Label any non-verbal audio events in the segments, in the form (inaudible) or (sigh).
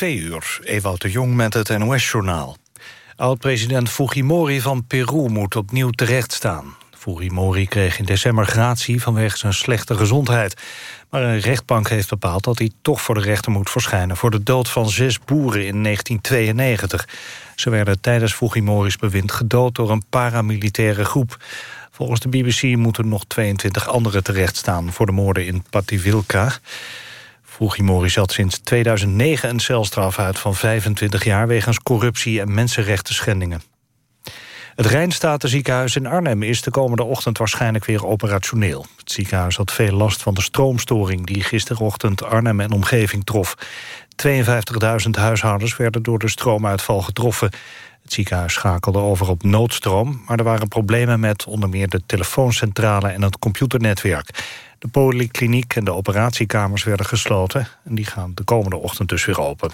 Twee uur, Ewout de Jong met het NOS-journaal. Oud-president Fujimori van Peru moet opnieuw terechtstaan. Fujimori kreeg in december gratie vanwege zijn slechte gezondheid. Maar een rechtbank heeft bepaald dat hij toch voor de rechter moet verschijnen... voor de dood van zes boeren in 1992. Ze werden tijdens Fujimori's bewind gedood door een paramilitaire groep. Volgens de BBC moeten nog 22 anderen terechtstaan... voor de moorden in Pativilca. Fujimori zat sinds 2009 een celstraf uit van 25 jaar... wegens corruptie en mensenrechten schendingen. Het Rijnstatenziekenhuis in Arnhem is de komende ochtend waarschijnlijk weer operationeel. Het ziekenhuis had veel last van de stroomstoring die gisterochtend Arnhem en omgeving trof. 52.000 huishoudens werden door de stroomuitval getroffen. Het ziekenhuis schakelde over op noodstroom, maar er waren problemen met onder meer de telefooncentrale en het computernetwerk. De polykliniek en de operatiekamers werden gesloten en die gaan de komende ochtend dus weer open.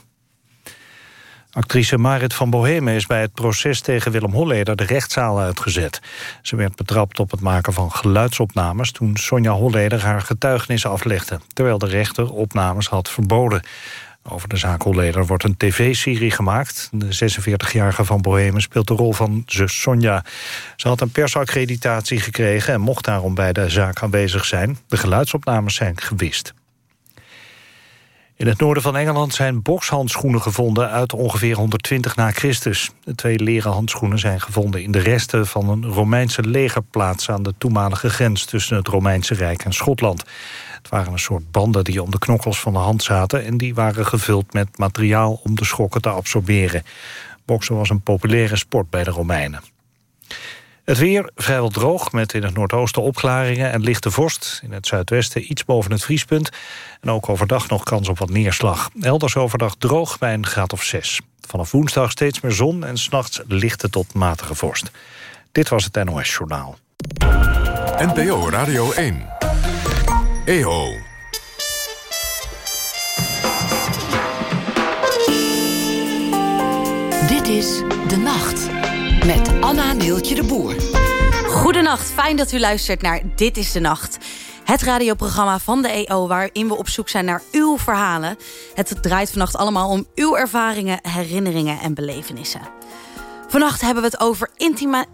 Actrice Marit van Bohemen is bij het proces tegen Willem Holleder de rechtszaal uitgezet. Ze werd betrapt op het maken van geluidsopnames toen Sonja Holleder haar getuigenis aflegde, terwijl de rechter opnames had verboden. Over de zaak Holleder wordt een tv-serie gemaakt. De 46-jarige van Bohemen speelt de rol van zus Sonja. Ze had een persaccreditatie gekregen en mocht daarom bij de zaak aanwezig zijn. De geluidsopnames zijn gewist. In het noorden van Engeland zijn bokshandschoenen gevonden uit ongeveer 120 na Christus. De twee leren handschoenen zijn gevonden in de resten van een Romeinse legerplaats aan de toenmalige grens tussen het Romeinse Rijk en Schotland. Het waren een soort banden die om de knokkels van de hand zaten en die waren gevuld met materiaal om de schokken te absorberen. Boksen was een populaire sport bij de Romeinen. Het weer vrijwel droog, met in het noordoosten opklaringen en lichte vorst. In het zuidwesten iets boven het vriespunt. En ook overdag nog kans op wat neerslag. Elders overdag droog bij een graad of 6. Vanaf woensdag steeds meer zon en s'nachts lichte tot matige vorst. Dit was het NOS Journaal. NPO Radio 1. EO. Dit is De Nacht met Anna Neeltje de Boer. Goedenacht, fijn dat u luistert naar Dit is de Nacht. Het radioprogramma van de EO waarin we op zoek zijn naar uw verhalen. Het draait vannacht allemaal om uw ervaringen, herinneringen en belevenissen. Vannacht hebben we het over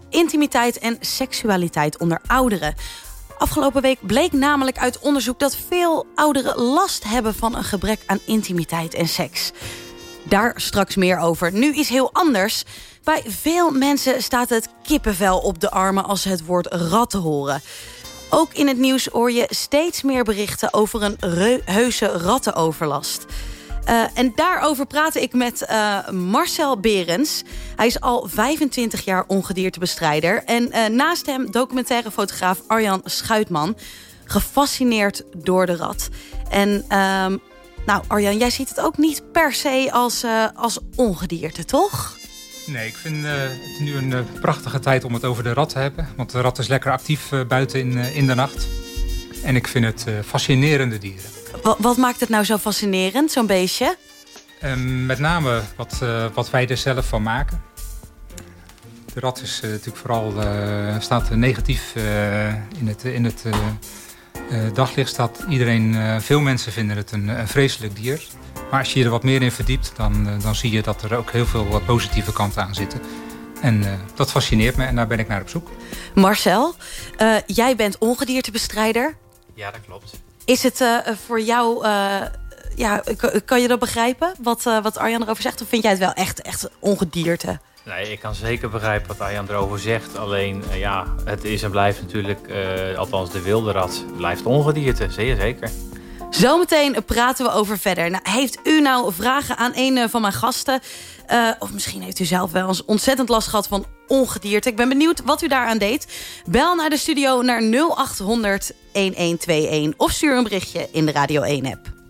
intimiteit en seksualiteit onder ouderen. Afgelopen week bleek namelijk uit onderzoek dat veel ouderen last hebben van een gebrek aan intimiteit en seks. Daar straks meer over. Nu is heel anders. Bij veel mensen staat het kippenvel op de armen als ze het woord ratten horen. Ook in het nieuws hoor je steeds meer berichten over een heuse rattenoverlast. Uh, en daarover praat ik met uh, Marcel Berens. Hij is al 25 jaar ongediertebestrijder. En uh, naast hem documentaire fotograaf Arjan Schuitman. Gefascineerd door de rat. En ehm, nou Arjan, jij ziet het ook niet per se als, als ongedierte, toch? Nee, ik vind het nu een prachtige tijd om het over de rat te hebben. Want de rat is lekker actief buiten in, in de nacht. En ik vind het fascinerende dieren. Wat, wat, maakt het nou zo fascinerend, zo'n beestje? Ehm, met name wat, wat wij er zelf van maken. De rat is natuurlijk vooral, staat negatief in het, in het daglicht. Staat iedereen, veel mensen vinden het een, een vreselijk dier. Maar als je je er wat meer in verdiept, dan, eh, dan zie je dat er ook heel veel positieve kanten aan zitten. En uh, dat fascineert me en daar ben ik naar op zoek. Marcel, uh, jij bent ongediertebestrijder. Ja, dat klopt. Is het uh, voor jou, ja, kan je dat begrijpen, wat, wat Arjan erover zegt? Of vind jij het wel echt, echt ongedierte? Nee, ik kan zeker begrijpen wat Arjan erover zegt. Alleen, ja, het is en blijft natuurlijk, althans de wilde rat, blijft ongedierte, zeer zeker. Zometeen praten we over verder. Nou, heeft u nou vragen aan een eh, van mijn gasten? Uh, of misschien heeft u zelf wel eens ontzettend last gehad van ongedierte. Ik ben benieuwd wat u daaraan deed. Bel naar de studio naar 0800 1121. Of stuur een berichtje in de Radio 1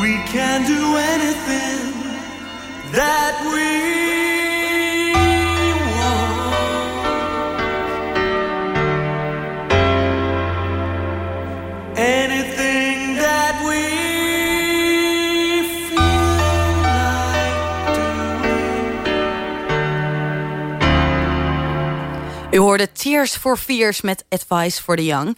We can do anything that we. U hoorde Tears for Fears met Advice for the Young.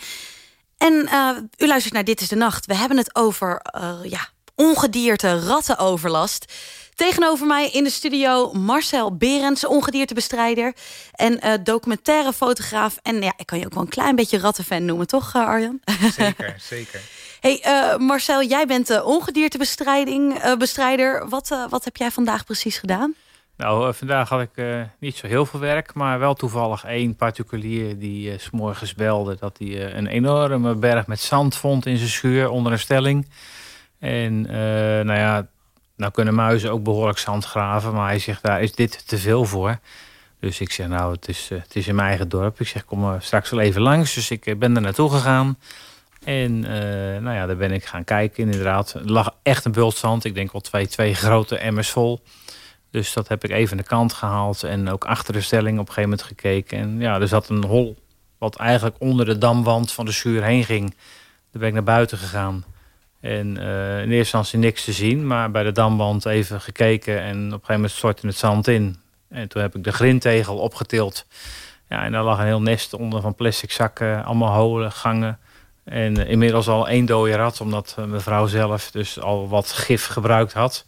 En uh, u luistert naar Dit is de Nacht. We hebben het over uh, ja, ongedierte, rattenoverlast. Tegenover mij in de studio Marcel Berends, ongediertebestrijder... en uh, documentaire fotograaf. En ja, ik kan je ook wel een klein beetje rattenfan noemen, toch Arjan? Zeker, (laughs) zeker. Hey, Marcel, jij bent de ongediertebestrijder. wat, wat heb jij vandaag precies gedaan? Nou, vandaag had ik uh, niet zo heel veel werk, maar wel toevallig één particulier die uh, s'morgens belde dat hij uh, een enorme berg met zand vond in zijn schuur onder een stelling. En nou ja, nou kunnen muizen ook behoorlijk zand graven, maar hij zegt daar is dit te veel voor. Dus ik zeg nou, het is, het is in mijn eigen dorp. Ik zeg kom straks wel even langs, dus ik ben er naartoe gegaan. En nou ja, daar ben ik gaan kijken inderdaad. Er lag echt een bult zand, ik denk wel twee, twee grote emmers vol. Dus dat heb ik even aan de kant gehaald en ook achter de stelling op een gegeven moment gekeken. En ja, er zat een hol wat eigenlijk onder de damwand van de schuur heen ging. Daar ben ik naar buiten gegaan. En uh, in eerste instantie niks te zien, maar bij de damwand even gekeken en op een gegeven moment stortte het zand in. En toen heb ik de grintegel opgetild. Ja, en daar lag een heel nest onder van plastic zakken, allemaal holen, gangen. En uh, inmiddels al één dode rat, omdat uh, mevrouw zelf dus al wat gif gebruikt had.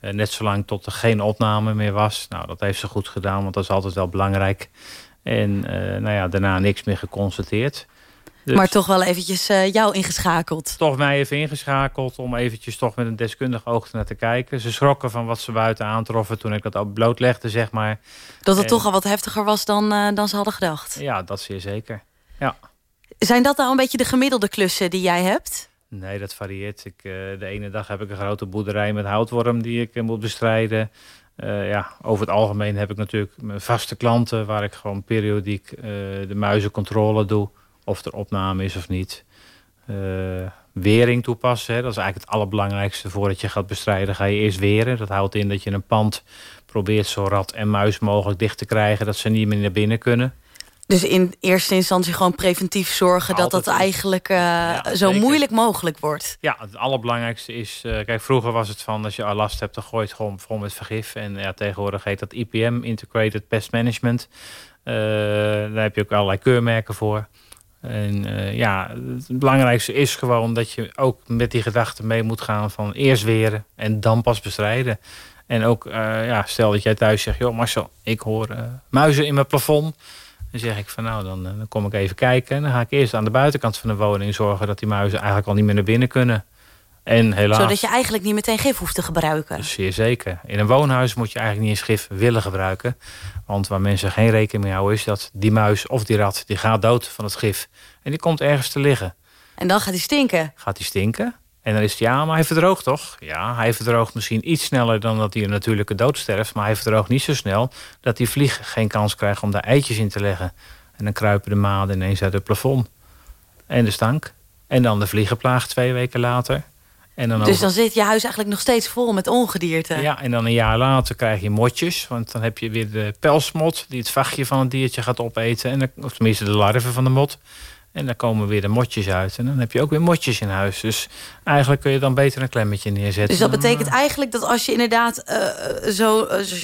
Net zolang tot er geen opname meer was. Nou, dat heeft ze goed gedaan, want dat is altijd wel belangrijk. En nou ja, daarna niks meer geconstateerd. Dus maar toch wel eventjes uh, jou ingeschakeld. Toch mij even ingeschakeld om eventjes toch met een deskundig oog naar te kijken. Ze schrokken van wat ze buiten aantroffen toen ik dat ook blootlegde, zeg maar. Dat het en... toch al wat heftiger was dan, dan ze hadden gedacht. Ja, dat zeer zeker. Ja. Zijn dat nou een beetje de gemiddelde klussen die jij hebt? Nee, dat varieert. Ik, uh, de ene dag heb ik een grote boerderij met houtworm die ik moet bestrijden. Uh, ja, over het algemeen heb ik natuurlijk mijn vaste klanten waar ik gewoon periodiek de muizencontrole doe. Of er opname is of niet. wering toepassen, hè, dat is eigenlijk het allerbelangrijkste voordat je gaat bestrijden. Ga je eerst weren. Dat houdt in dat je een pand probeert zo rat en muis mogelijk dicht te krijgen dat ze niet meer naar binnen kunnen. Dus in eerste instantie gewoon preventief zorgen Altijd dat dat eigenlijk uh, ja, zo zeker. moeilijk mogelijk wordt. Ja, het allerbelangrijkste is, uh, kijk vroeger was het van als je last hebt, dan gooi je het gewoon vol met vergif. En ja, tegenwoordig heet dat IPM, Integrated Pest Management. Uh, daar heb je ook allerlei keurmerken voor. En ja, het belangrijkste is gewoon dat je ook met die gedachte mee moet gaan van eerst weren en dan pas bestrijden. En ook, ja, stel dat jij thuis zegt, joh Marcel, ik hoor muizen in mijn plafond. Dan zeg ik van nou, dan, dan kom ik even kijken. En dan ga ik eerst aan de buitenkant van de woning zorgen dat die muizen eigenlijk al niet meer naar binnen kunnen. En helaas. Zodat je eigenlijk niet meteen gif hoeft te gebruiken. Zeer zeker. In een woonhuis moet je eigenlijk niet eens gif willen gebruiken. Want waar mensen geen rekening mee houden is dat die muis of die rat die gaat dood van het gif. En die komt ergens te liggen. En dan gaat hij stinken. Gaat hij stinken. En dan is het ja, maar hij verdroogt toch? Ja, hij verdroogt misschien iets sneller dan dat hij een natuurlijke dood sterft. Maar hij verdroogt niet zo snel dat die vlieg geen kans krijgt om daar eitjes in te leggen. En dan kruipen de maden ineens uit het plafond. En de stank. En dan de vliegenplaag twee weken later. En dan dus over... dan zit je huis eigenlijk nog steeds vol met ongedierte. Ja, en dan een jaar later krijg je motjes. Want dan heb je weer de pelsmot die het vachtje van het diertje gaat opeten. En dan, of tenminste de larven van de mot. En dan komen weer de motjes uit. En dan heb je ook weer motjes in huis. Dus eigenlijk kun je dan beter een klemmetje neerzetten. Dus dat betekent eigenlijk dat als je inderdaad uh, zo,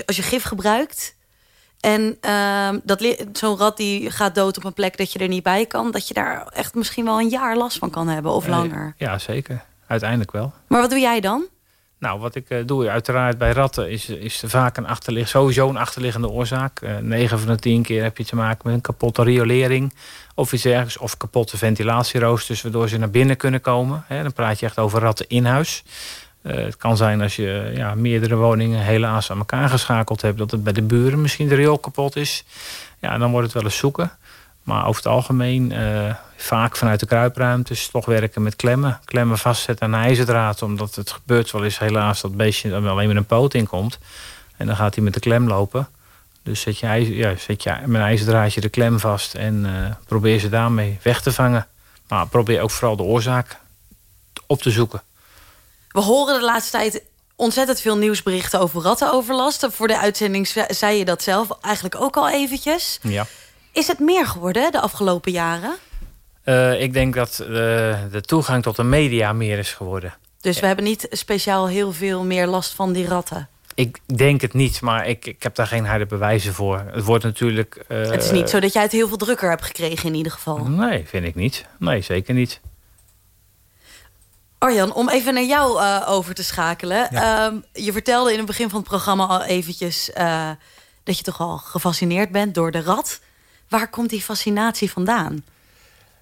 als je gif gebruikt... en uh, zo'n rat die gaat dood op een plek dat je er niet bij kan... dat je daar echt misschien wel een jaar last van kan hebben of langer. Ja, zeker. Uiteindelijk wel. Maar wat doe jij dan? Nou, wat ik uh, doe uiteraard bij ratten is, is vaak een achterlig, sowieso een achterliggende oorzaak. Uh, 9 van de 10 keer heb je te maken met een kapotte riolering of iets ergens, of kapotte ventilatieroosters waardoor ze naar binnen kunnen komen. Dan praat je echt over ratten in huis. Uh, het kan zijn als je ja, meerdere woningen helaas aan elkaar geschakeld hebt, dat het bij de buren misschien de riool kapot is. Ja, dan wordt het wel eens zoeken. Maar over het algemeen, uh, vaak vanuit de kruipruimtes, toch werken met klemmen. Klemmen vastzetten aan een ijzerdraad, omdat het gebeurt wel eens helaas dat het beestje alleen met een poot inkomt. En dan gaat hij met de klem lopen. Dus zet je, ijzer, ja, zet je met een ijzerdraadje de klem vast en uh, probeer ze daarmee weg te vangen. Maar probeer ook vooral de oorzaak op te zoeken. We horen de laatste tijd ontzettend veel nieuwsberichten over rattenoverlast. Voor de uitzending ze- zei je dat zelf eigenlijk ook al eventjes. Ja. Is het meer geworden de afgelopen jaren? Eh, ik denk dat eh, de toegang tot de media meer is geworden. Dus we hebben niet speciaal heel veel meer last van die ratten. Ik denk het niet, maar ik, ik heb daar geen harde bewijzen voor. Het wordt natuurlijk... eh, het is niet zo dat jij het heel veel drukker hebt gekregen in ieder geval. Nee, vind ik niet. Nee, zeker niet. Arjan, om even naar jou eh, over te schakelen. Ja. Ehm, je vertelde in het begin van het programma al eventjes... eh, dat je toch al gefascineerd bent door de rat. Waar komt die fascinatie vandaan?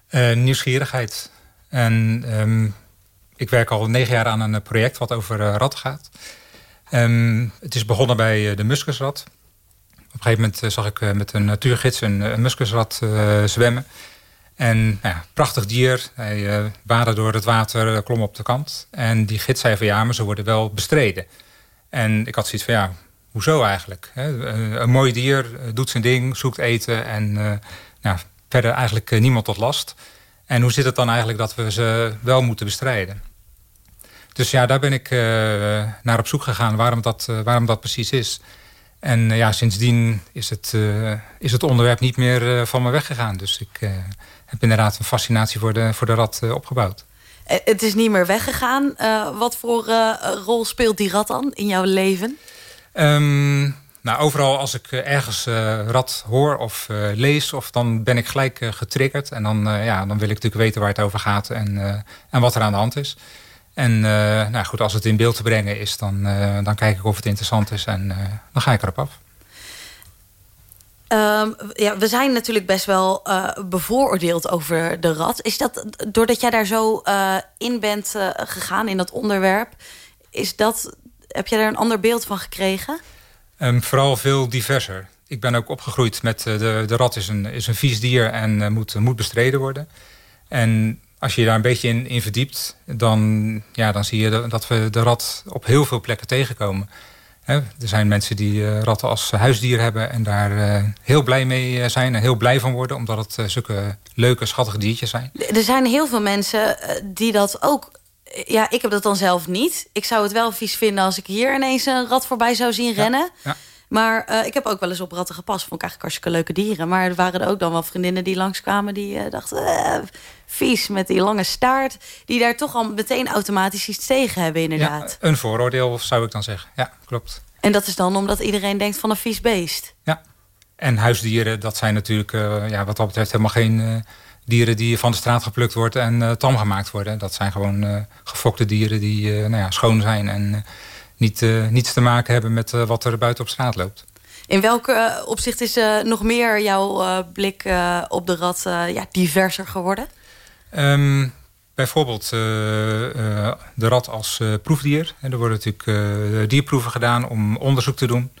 Eh, nieuwsgierigheid. En ehm, ik werk al negen jaar aan een eh, project wat over eh, ratten gaat. Ehm, het is begonnen bij de muskusrat. Op een gegeven moment zag ik met een natuurgids een, een muskusrat zwemmen. En nou ja, prachtig dier. Hij waadde door het water, klom op de kant. En die gids zei van ja, maar ze worden wel bestreden. En ik had zoiets van ja, hoezo eigenlijk? Eh, Een mooi dier, eh, doet zijn ding, zoekt eten en eh, nou, verder eigenlijk niemand tot last. En hoe zit het dan eigenlijk dat we ze wel moeten bestrijden? Dus ja, daar ben ik naar op zoek gegaan waarom dat, waarom dat precies is. En ja, sindsdien is het, is het onderwerp niet meer van me weggegaan. Dus ik heb inderdaad een fascinatie voor de, voor de rat opgebouwd. Het is niet meer weggegaan. Wat voor rol speelt die rat dan in jouw leven? Ehm, nou, overal als ik eh, ergens eh, rat hoor of eh, lees, of dan ben ik gelijk getriggerd. En dan, ja, dan wil ik natuurlijk weten waar het over gaat en, en wat er aan de hand is. En nou goed, als het in beeld te brengen is, dan, dan kijk ik of het interessant is en dan ga ik erop af. Ehm, ja, we zijn natuurlijk best wel bevooroordeeld over de rat. Is dat doordat jij daar zo in bent gegaan in dat onderwerp? Is dat, heb jij daar een ander beeld van gekregen? Ehm, vooral veel diverser. Ik ben ook opgegroeid met eh, de, de rat is een, is een vies dier en eh, moet, moet bestreden worden. En als je je daar een beetje in, in verdiept, dan, ja, dan zie je de- dat we de rat op heel veel plekken tegenkomen. Er zijn mensen die eh, ratten als huisdier hebben en daar heel blij mee zijn en heel blij van worden, omdat het zulke leuke, schattige diertjes zijn. Er zijn heel veel mensen die dat ook... Ja, ik heb dat dan zelf niet. Ik zou het wel vies vinden als ik hier ineens een rat voorbij zou zien rennen. ja. Maar eh, ik heb ook wel eens op ratten gepast. Vond ik eigenlijk hartstikke leuke dieren. Maar er waren er ook dan wel vriendinnen die langskwamen... die eh, dachten, eh, vies met die lange staart. Die daar toch al meteen automatisch iets tegen hebben inderdaad. Ja, een vooroordeel zou ik dan zeggen. Ja, klopt. En dat is dan omdat iedereen denkt van een vies beest. Ja. En huisdieren, dat zijn natuurlijk ja, wat dat betreft helemaal geen dieren die van de straat geplukt worden en eh, tam gemaakt worden. Dat zijn gewoon eh, gefokte dieren die eh, nou ja, schoon zijn en niet, niets te maken hebben met wat er buiten op straat loopt. In welke eh, opzicht is nog meer jouw blik op de rat ja, diverser geworden? Ehm, bijvoorbeeld de rat als proefdier. En er worden natuurlijk dierproeven gedaan om onderzoek te doen.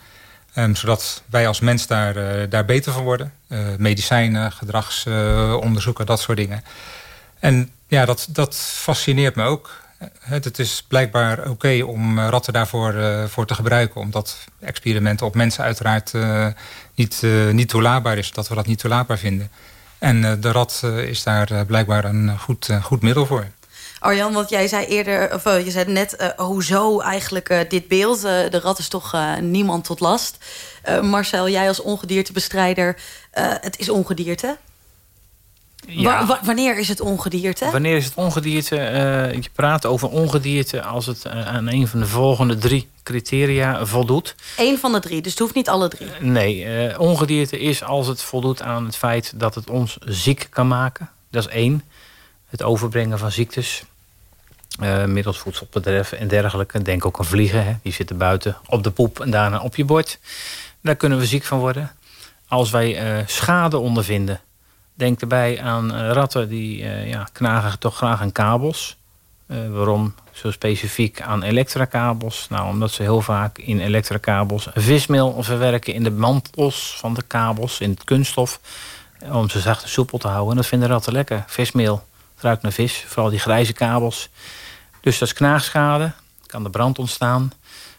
Zodat wij als mens daar, eh, daar beter van worden. Eh, medicijnen, gedragsonderzoeken, dat soort dingen. En ja, dat, dat fascineert me ook. Eh, Het is blijkbaar oké om ratten daarvoor voor te gebruiken. Omdat experimenten op mensen uiteraard niet, niet toelaatbaar is. Dat we dat niet toelaatbaar vinden. En de rat is daar blijkbaar een goed, goed middel voor. Arjan, want jij zei eerder, of eh, je zei net, eh, hoezo eigenlijk eh, dit beeld? De rat is toch niemand tot last. Marcel, jij als ongediertebestrijder, het is ongedierte. Wa- wanneer is het ongedierte? Wanneer is het ongedierte? Je praat over ongedierte als het aan een van de volgende drie criteria voldoet. Eén van de drie, dus het hoeft niet alle drie. Nee, ongedierte is als het voldoet aan het feit dat het ons ziek kan maken. Dat is één. Het overbrengen van ziektes. Eh, middels voedselbedrijven en dergelijke. Denk ook aan vliegen. Hè. Die zitten buiten op de poep en daarna op je bord. Daar kunnen we ziek van worden. Als wij eh, schade ondervinden. Denk erbij aan eh, ratten die ja, knagen toch graag aan kabels. Waarom zo specifiek aan elektrakabels? Nou, omdat ze heel vaak in elektrakabels vismeel verwerken in de mantels van de kabels, in het kunststof. Om ze zacht en soepel te houden. En dat vinden ratten lekker. Vismeel ruikt naar vis, vooral die grijze kabels. Dus dat is knaagschade, kan de brand ontstaan.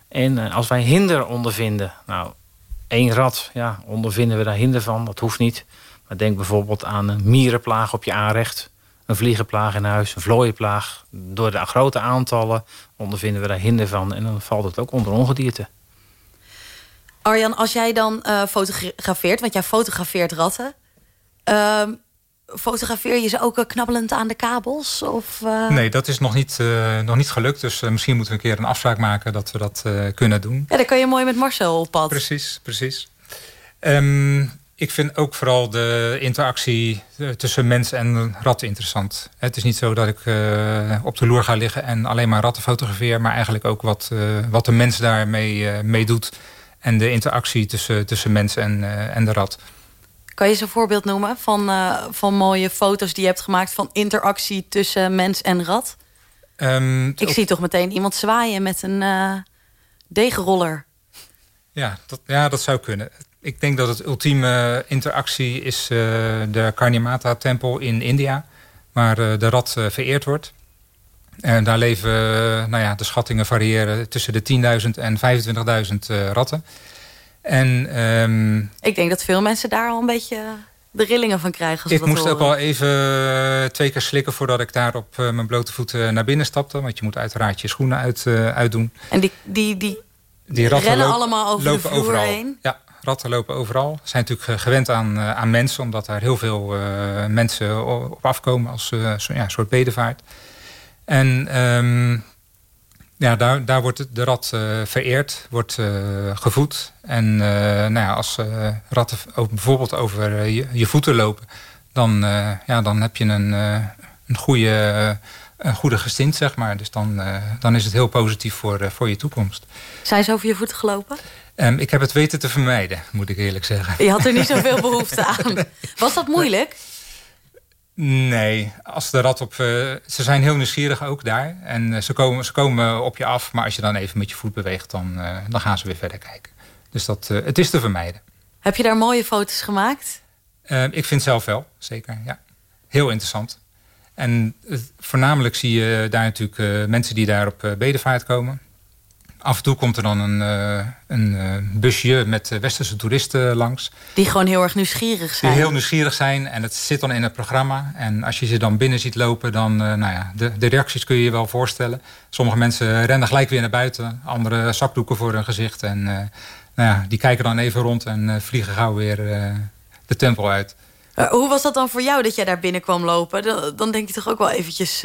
En eh, als wij hinder ondervinden, nou, één rat, ja, ondervinden we daar hinder van, dat hoeft niet. Maar denk bijvoorbeeld aan een mierenplaag op je aanrecht. een vliegenplaag in huis, een vlooienplaag. Door de grote aantallen ondervinden we daar hinder van. En dan valt het ook onder ongedierte. Arjan, als jij dan eh, fotografeert, want jij fotografeert ratten. ehm, fotografeer je ze ook eh, knabbelend aan de kabels? Of, eh? Nee, dat is nog niet, eh, nog niet gelukt. Dus misschien moeten we een keer een afspraak maken dat we dat kunnen doen. Ja, dan kan je mooi met Marcel op pad. Precies, precies. Ehm, ik vind ook vooral de interactie tussen mens en rat interessant. Het is niet zo dat ik op de loer ga liggen en alleen maar ratten fotografeer, maar eigenlijk ook wat, wat de mens daarmee mee doet. En de interactie tussen, tussen mens en, en de rat. Kan je eens een voorbeeld noemen van, eh, van mooie foto's die je hebt gemaakt... van interactie tussen mens en rat? Ehm, Ik zie toch meteen iemand zwaaien met een eh degenroller. Ja dat, ja, dat zou kunnen. Ik denk dat het ultieme interactie is eh, de Karnimata-tempel in India. Waar de rat vereerd wordt. En daar leven, nou ja, de schattingen variëren tussen de 10.000 en 25.000 eh, ratten. En ehm, Ik denk dat veel mensen daar al een beetje de rillingen van krijgen. Ik moest ook horen. al even eh, twee keer slikken voordat ik daar op eh, mijn blote voeten naar binnen stapte. Want je moet uiteraard je schoenen uit, eh, uitdoen. En die, die, die Die ratten rennen lopen- allemaal over de vloer overal. heen. Ja, ratten lopen overal. Ze zijn natuurlijk eh, gewend aan, eh, aan mensen, omdat daar heel veel eh, mensen op afkomen als eh, zo, ja, een soort bedevaart. En ehm, ja, daar, daar wordt de rat eh, vereerd, wordt eh, gevoed. En eh, nou ja, als ratten ook bijvoorbeeld over je, je voeten lopen, dan, ja, dan heb je een, een, goede, een goede gestint, zeg maar. Dus dan, dan is het heel positief voor, voor je toekomst. Zijn ze over je voeten gelopen? Ehm, ik heb het weten te vermijden, moet ik eerlijk zeggen. Je had er niet (laughs) zoveel behoefte aan. Was dat moeilijk? Nee, als de rat op. eh, ze zijn heel nieuwsgierig ook daar. En eh, ze, komen, ze komen op je af, maar als je dan even met je voet beweegt, dan, eh, dan gaan ze weer verder kijken. Dus dat, het is te vermijden. Heb je daar mooie foto's gemaakt? Ik vind zelf wel, zeker. Ja. Heel interessant. En voornamelijk zie je daar natuurlijk mensen die daar op bedevaart komen. Af en toe komt er dan een, eh, een eh, busje met eh, westerse toeristen langs. Die gewoon heel erg nieuwsgierig Die zijn. heel nieuwsgierig zijn en het zit dan in het programma. En als je ze dan binnen ziet lopen, dan, nou ja, de, de reacties kun je je wel voorstellen. Sommige mensen rennen gelijk weer naar buiten, andere zakdoeken voor hun gezicht. En nou ja, die kijken dan even rond en vliegen gauw weer de tempel uit. Hoe was dat dan voor jou dat jij daar binnen kwam lopen? Dan, dan denk je toch ook wel eventjes,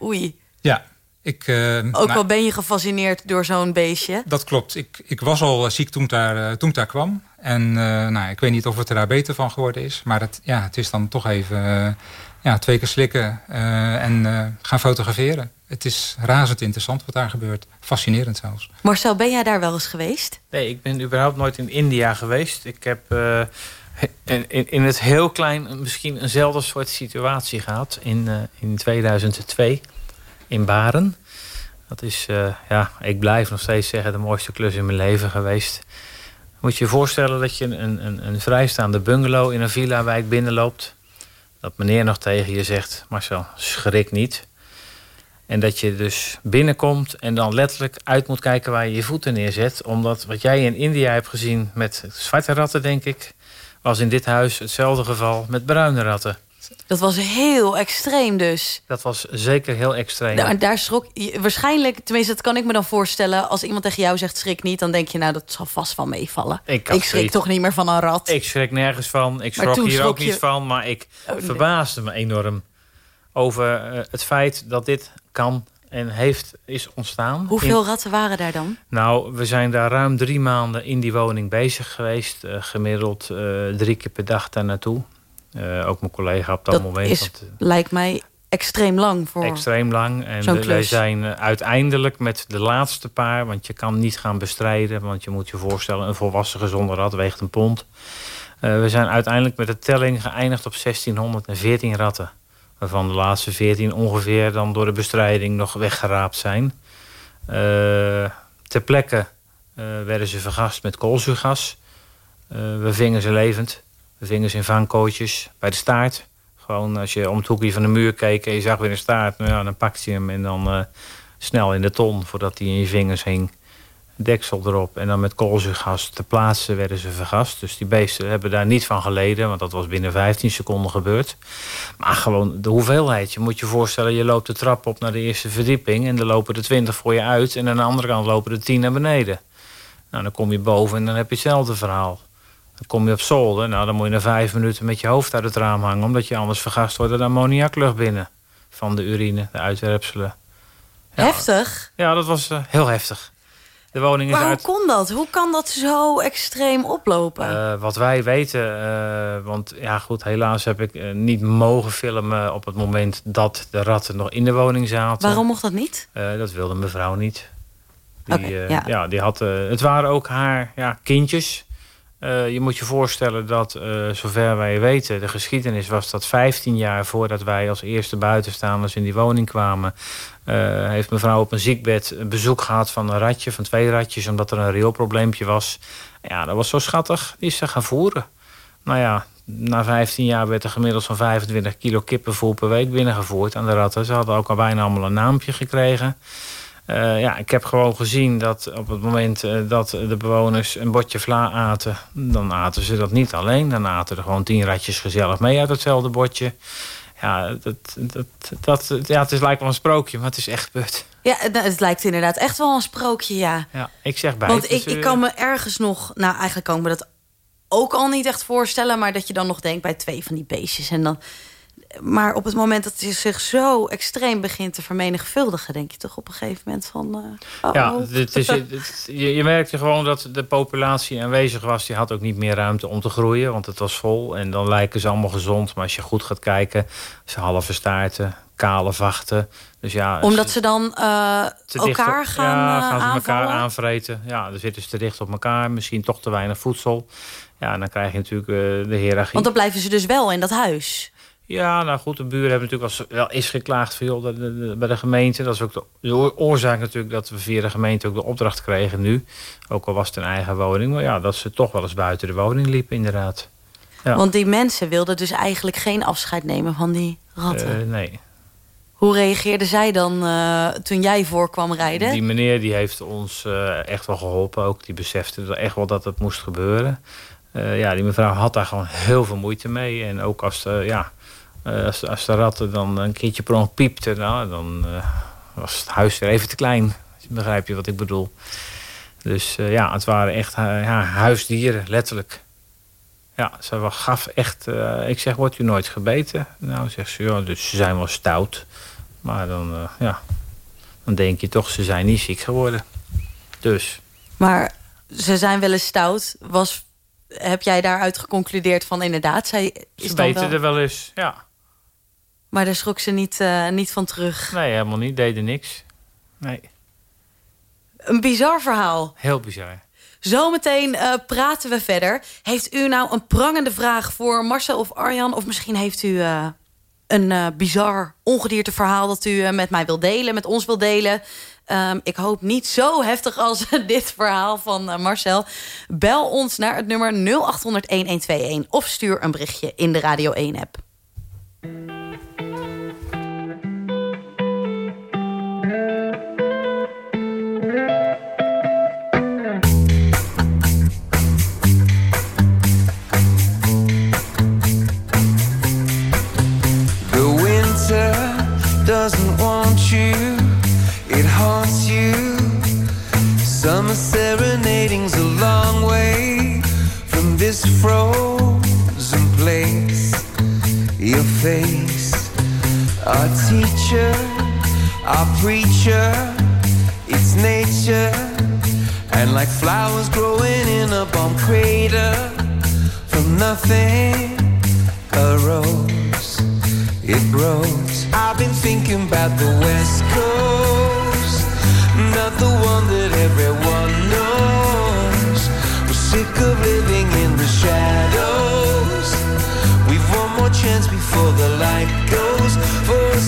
oei. Ja, ik... eh, Ook nou, al ben je gefascineerd door zo'n beestje. Dat klopt. Ik, ik was al eh, ziek toen ik daar, eh, toen ik daar kwam. En eh, nou, ik weet niet of het er daar beter van geworden is. Maar het, ja, het is dan toch even ja, twee keer slikken eh, en eh, gaan fotograferen. Het is razend interessant wat daar gebeurt. Fascinerend zelfs. Marcel, ben jij daar wel eens geweest? Nee, ik ben überhaupt nooit in India geweest. Ik heb eh, in, in, in het heel klein misschien eenzelfde soort situatie gehad in, eh, in 2002 in Baren. Dat is, eh, ja, ik blijf nog steeds zeggen, de mooiste klus in mijn leven geweest. Moet je je voorstellen dat je een, een, een vrijstaande bungalow in een villa-wijk binnenloopt. Dat meneer nog tegen je zegt, Marcel, schrik niet. En dat je dus binnenkomt en dan letterlijk uit moet kijken waar je je voeten neerzet. Omdat wat jij in India hebt gezien met zwarte ratten, denk ik, was in dit huis hetzelfde geval met bruine ratten. Dat was heel extreem dus. Dat was zeker heel extreem. Daar, daar schrok je waarschijnlijk, tenminste dat kan ik me dan voorstellen... als iemand tegen jou zegt schrik niet, dan denk je... nou, dat zal vast wel meevallen. Ik schrik toch niet meer van een rat. Ik schrik nergens van. Ik schrok hier schrok ook niet van. Maar ik Oh, nee. verbaasde me enorm over eh, het feit dat dit kan en heeft is ontstaan. Hoeveel In- ratten waren daar dan? nou, we zijn daar ruim drie maanden in die woning bezig geweest. eh, gemiddeld eh, drie keer per dag daar naartoe. Eh, ook mijn collega op dat, Dat moment. is eh, lijkt mij extreem lang voor... extreem lang. En wij zijn eh, uiteindelijk met de laatste paar, want je kan niet gaan bestrijden, want je moet je voorstellen, een volwassen gezonde rat weegt een pond. We zijn uiteindelijk met de telling geëindigd op 1614 ratten. Waarvan de laatste 14 ongeveer dan door de bestrijding nog weggeraapt zijn. Ter plekke werden ze vergast met koolzuurgas. We vingen ze levend. Ze in vangkootjes bij de staart. Gewoon als je om het hoekje van de muur keek en je zag weer een staart, nou dan pakte je hem en dan eh, snel in de ton voordat hij in je vingers hing. deksel erop en dan met koolzuurgas te plaatsen werden ze vergast. Dus die beesten hebben daar niet van geleden, want dat was binnen 15 seconden gebeurd. Maar gewoon de hoeveelheid. Je moet je voorstellen, je loopt de trap op naar de eerste verdieping en er lopen er 20 voor je uit en aan de andere kant lopen er 10 naar beneden. Nou, dan kom je boven en dan heb je hetzelfde verhaal. Dan kom je op zolder, nou dan moet je na vijf minuten met je hoofd uit het raam hangen, omdat je anders vergast wordt door de ammoniaklucht binnen van de urine, de uitwerpselen. Ja. Heftig. Ja, dat was eh, heel heftig. De woning is Maar hoe uit. kon dat? Hoe kan dat zo extreem oplopen? Eh, wat wij weten, eh, want ja goed, helaas heb ik niet mogen filmen op het moment dat de ratten nog in de woning zaten. Waarom mocht dat niet? Dat wilde mevrouw niet. Die, ja. ja. die had, het waren ook haar ja, kindjes. Eh, je moet je voorstellen dat, eh, zover wij weten, de geschiedenis was dat 15 jaar voordat wij als eerste buitenstaanders in die woning kwamen, eh, heeft mevrouw op een ziekbed een bezoek gehad van een ratje, van twee ratjes, omdat er een rioolprobleempje was. Ja, dat was zo schattig. Die is ze gaan voeren. Nou ja, na 15 jaar werd er gemiddeld zo'n 25 kilo kippenvoer per week binnengevoerd aan de ratten. Ze hadden ook al bijna allemaal een naampje gekregen. Eh, ja, ik heb gewoon gezien dat op het moment eh, dat de bewoners een bordje vla aten, dan aten ze dat niet alleen. Dan aten er gewoon tien ratjes gezellig mee uit hetzelfde bordje. Ja, dat, dat, dat, ja, het is lijkt wel een sprookje, maar het is echt gebeurd. Ja, het, het lijkt inderdaad echt wel een sprookje, ja. Ja, ik zeg bij. Want ik, ik eh, kan me ergens nog... Nou, eigenlijk kan ik me dat ook al niet echt voorstellen... maar dat je dan nog denkt bij twee van die beestjes. En dan, maar op het moment dat het zich zo extreem begint te vermenigvuldigen... denk je toch op een gegeven moment van... eh, oh, Ja, oh. het is, het- je, je merkte gewoon dat de populatie aanwezig was. Die had ook niet meer ruimte om te groeien, want het was vol. En dan lijken ze allemaal gezond. Maar als je goed gaat kijken, ze halve staarten, kale vachten. Dus ja, Omdat ze dan eh, elkaar op- gaan, ja, eh, gaan ze elkaar aanvreten. Ja, dan zitten ze te dicht op elkaar. Misschien toch te weinig voedsel. Ja, en dan krijg je natuurlijk de hiërarchie. Want dan blijven ze dus wel in dat huis. Ja, nou goed, de buren hebben natuurlijk wel, wel eens geklaagd voor, joh, de- de- de- bij de gemeente. Dat is ook de, de oor- oorzaak natuurlijk dat we via de gemeente ook de opdracht kregen nu. Ook al was het een eigen woning. Maar ja, dat ze toch wel eens buiten de woning liepen inderdaad. Ja. Want die mensen wilden dus eigenlijk geen afscheid nemen van die ratten. Eh, nee. Hoe reageerden zij dan eh, toen jij voor kwam rijden? Die meneer die heeft ons eh, echt wel geholpen ook. Die besefte echt wel dat het moest gebeuren. Ja, die mevrouw had daar gewoon heel veel moeite mee. En ook als, ja, als, als de ratten dan een keertje per ongeluk piepten... Nou, dan eh, was het huis weer even te klein. Begrijp je wat ik bedoel? Dus eh, ja, het waren echt eh, ja, huisdieren, letterlijk. Ja, ze gaf echt... eh, ik zeg, wordt u nooit gebeten? Nou, zegt ze, ja, dus ze zijn wel stout. Maar dan, eh, ja, dan denk je toch, ze zijn niet ziek geworden. Dus, Maar ze zijn wel eens stout. Was, heb jij daaruit geconcludeerd van inderdaad, zij is ze dan wel... er wel eens. Ja, Maar daar schrok ze niet, eh, niet van terug. nee, helemaal niet. Deden niks. Nee, Een bizar verhaal. heel bizar. Zometeen eh, praten we verder. Heeft u nou een prangende vraag voor Marcel of Arjan? Of misschien heeft u eh, een eh, bizar ongedierte verhaal... dat u met mij wil delen, met ons wil delen? Ehm, ik hoop niet zo heftig als (laughs) dit verhaal van Marcel. Bel ons naar het nummer 0800-1121... of stuur een berichtje in de Radio 1-app. Want you, it haunts you. Summer serenading's a long way from this frozen place. Your face, our teacher, our preacher, it's nature. And like flowers growing in a bomb crater, from nothing a rose, it grows. I've been thinking about the West Coast, not the one that everyone knows. We're sick of living in the shadows. We've one more chance before the light goes for a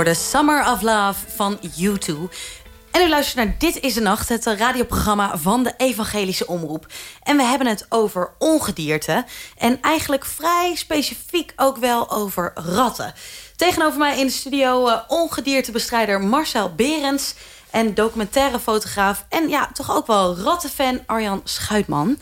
hoorde Summer of Love van U2. En u luistert naar Dit is de Nacht, het radioprogramma van de Evangelische Omroep. En we hebben het over ongedierte. En eigenlijk vrij specifiek ook wel over ratten. Tegenover mij in de studio eh, ongediertebestrijder Marcel Berends... en documentairefotograaf en ja, toch ook wel rattenfan Arjan Schuitman.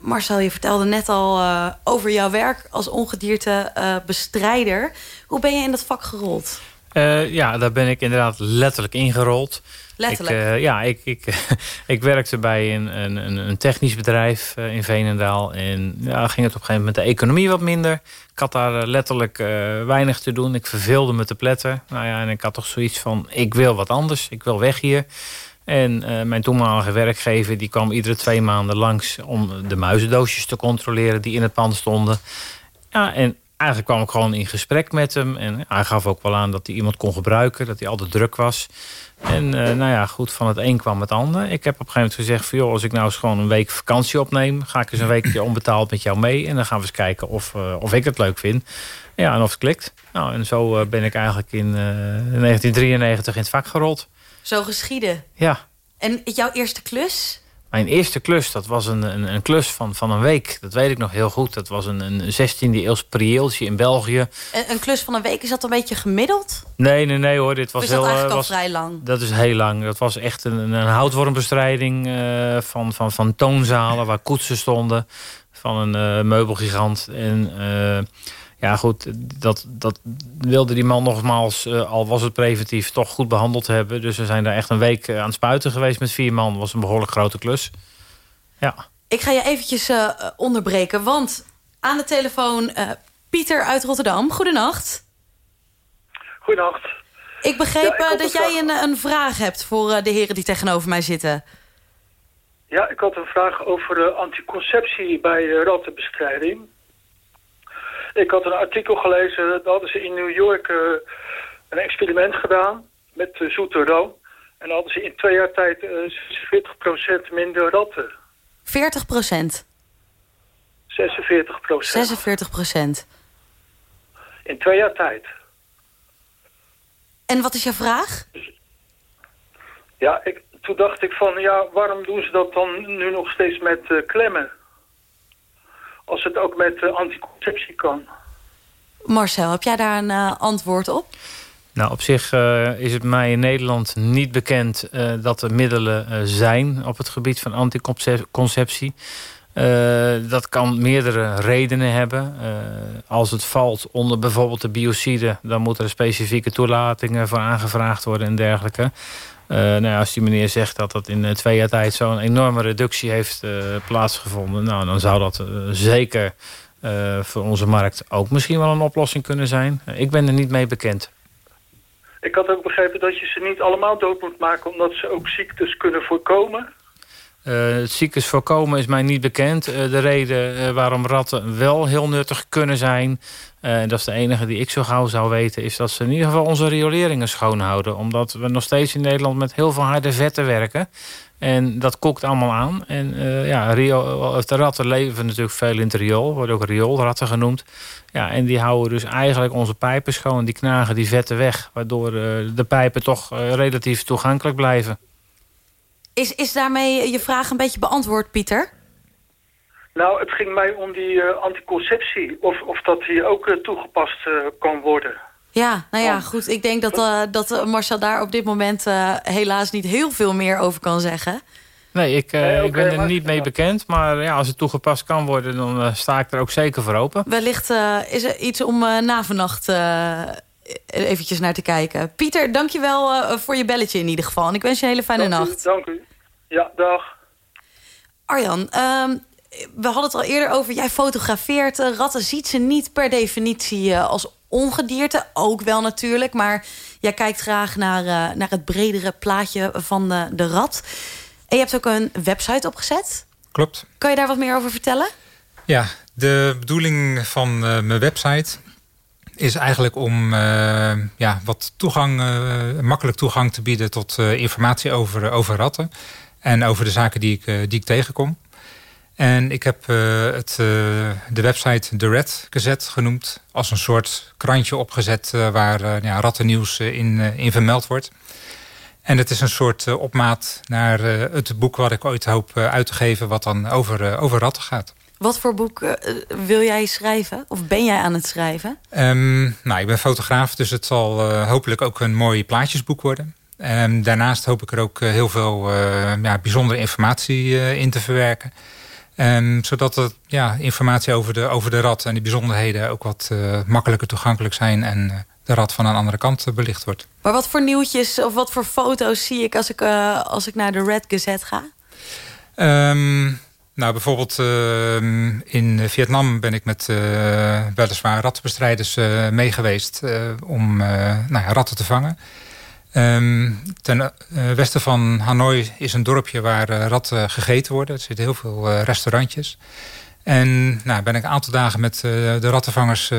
Marcel, je vertelde net al eh, over jouw werk als ongediertebestrijder. Hoe ben je in dat vak gerold? Eh, ja, daar ben ik inderdaad letterlijk ingerold. Letterlijk? Ik, eh, ja, ik, ik, (laughs) ik werkte bij een, een, een- technisch bedrijf eh, in Veenendaal. En ja, ging het op een gegeven moment de economie wat minder. Ik had daar letterlijk weinig te doen. Ik verveelde me te pletten. Nou ja, en ik had toch zoiets van, ik wil wat anders. Ik wil weg hier. En mijn toenmalige werkgever die kwam iedere twee maanden langs... om de muizendoosjes te controleren die in het pand stonden. Ja, en eigenlijk kwam ik gewoon in gesprek met hem. En hij gaf ook wel aan dat hij iemand kon gebruiken. Dat hij altijd druk was. En eh, nou ja, goed, van het een kwam het ander. Ik heb op een gegeven moment gezegd... Van, joh, als ik nou eens gewoon een week vakantie opneem... ga ik eens een weekje (clears throat) onbetaald met jou mee. En dan gaan we eens kijken of, eh, of ik het leuk vind. Ja, en of het klikt. Nou, en zo eh, ben ik eigenlijk in eh, 1993 in het vak gerold. Zo geschieden. Ja, En jouw eerste klus? Mijn eerste klus, dat was een, een, een klus van, van een week. Dat weet ik nog heel goed. Dat was een, een 16e eeuws prieeltje in België. Een, een klus van een week, is dat een beetje gemiddeld? Nee, nee, nee hoor. Dit was is dat heel... eh, eigenlijk al was, vrij lang? Dat is heel lang. Dat was echt een, een houtwormbestrijding eh, van, van, van toonzalen waar koetsen stonden. Van een eh, meubelgigant. En eh, ja, goed, dat, dat wilde die man nogmaals, eh, al was het preventief, toch goed behandeld hebben. Dus we zijn daar echt een week eh, aan het spuiten geweest met vier man. Dat was een behoorlijk grote klus. Ja. Ik ga je eventjes eh, onderbreken, want aan de telefoon eh, Pieter uit Rotterdam. Goedenacht. Goedenacht. Ik begreep Ja, ik had dat jij een, een vraag hebt voor eh, de heren die tegenover mij zitten. Ja, ik had een vraag over anticonceptie bij rattenbestrijding. Ik had een artikel gelezen, dat hadden ze in New York eh, een experiment gedaan met eh, zoete room. En dan hadden ze in twee jaar tijd eh 46% minder ratten. 40 procent. 46% 46 procent. In twee jaar tijd. En wat is jouw vraag? Ja, ik, toen dacht ik van, ja, waarom doen ze dat dan nu nog steeds met eh, klemmen? Als het ook met eh, anticonceptie kan. Marcel, heb jij daar een eh, antwoord op? Nou, op zich eh, is het mij in Nederland niet bekend eh, dat er middelen zijn op het gebied van anticonceptie. Eh, dat kan meerdere redenen hebben. Eh, als het valt onder bijvoorbeeld de biocide, dan moeten er specifieke toelatingen voor aangevraagd worden en dergelijke. Eh, nou ja, als die meneer zegt dat dat in twee jaar tijd zo'n enorme reductie heeft plaatsgevonden, nou, dan zou dat zeker voor onze markt ook misschien wel een oplossing kunnen zijn. Ik ben er niet mee bekend. Ik had ook begrepen dat je ze niet allemaal dood moet maken... omdat ze ook ziektes kunnen voorkomen. Uh, het ziektes voorkomen is mij niet bekend. Uh, de reden uh, waarom ratten wel heel nuttig kunnen zijn... dat is de enige die ik zo gauw zou weten... is dat ze in ieder geval onze rioleringen schoonhouden. Omdat we nog steeds in Nederland met heel veel harde vetten werken. En dat kokt allemaal aan. En ja, de ratten leven natuurlijk veel in het riool. Worden ook rioolratten genoemd. Ja, en die houden dus eigenlijk onze pijpen schoon. Die knagen die vetten weg. Waardoor de pijpen toch relatief toegankelijk blijven. Is, is daarmee je vraag een beetje beantwoord, Pieter? Nou, het ging mij om die uh, anticonceptie. Of, of dat hier ook uh, toegepast uh, kan worden. Ja, nou ja, goed. Ik denk dat, dat Marcel daar op dit moment helaas niet heel veel meer over kan zeggen. Nee, ik, nee, okay, ik ben er niet mee bekend. Maar ja, als het toegepast kan worden, dan sta ik er ook zeker voor open. Wellicht is er iets om na vannacht eventjes naar te kijken. Pieter, dankjewel uh, voor je belletje in ieder geval. En ik wens je een hele fijne dank nacht. U, dank u. Ja, dag. Arjan, um, we hadden het al eerder over. Jij fotografeert. Uh, ratten ziet ze niet per definitie uh, als ongedierte. Ook wel natuurlijk. Maar jij kijkt graag naar, naar het bredere plaatje van de, de rat. En je hebt ook een website opgezet. Klopt. Kan je daar wat meer over vertellen? Ja, de bedoeling van mijn website is eigenlijk om uh, ja, wat toegang, uh, makkelijk toegang te bieden tot uh, informatie over, over ratten. En over de zaken die ik, die ik tegenkom. En ik heb het, de website The Red Gazette genoemd. Als een soort krantje opgezet waar ja, rattennieuws in, in vermeld wordt. En het is een soort opmaat naar het boek wat ik ooit hoop uit te geven... wat dan over, over ratten gaat. Wat voor boek uh, wil jij schrijven? Of ben jij aan het schrijven? Um, nou, ik ben fotograaf, dus het zal uh, hopelijk ook een mooi plaatjesboek worden. Um, daarnaast hoop ik er ook uh, heel veel ja, bijzondere informatie in te verwerken. Um, zodat het, ja, informatie over de, over de rat en die bijzonderheden... ook wat makkelijker toegankelijk zijn... en de rat van een andere kant belicht wordt. Maar wat voor nieuwtjes of wat voor foto's zie ik als ik, als ik naar de Red Gazette ga? Nou, bijvoorbeeld uh, in Vietnam ben ik met uh, weliswaar rattenbestrijders uh, mee geweest om nou ja, ratten te vangen. Um, ten westen van Hanoi is een dorpje waar ratten gegeten worden. Er zitten heel veel restaurantjes. En nou, ben ik een aantal dagen met de rattenvangers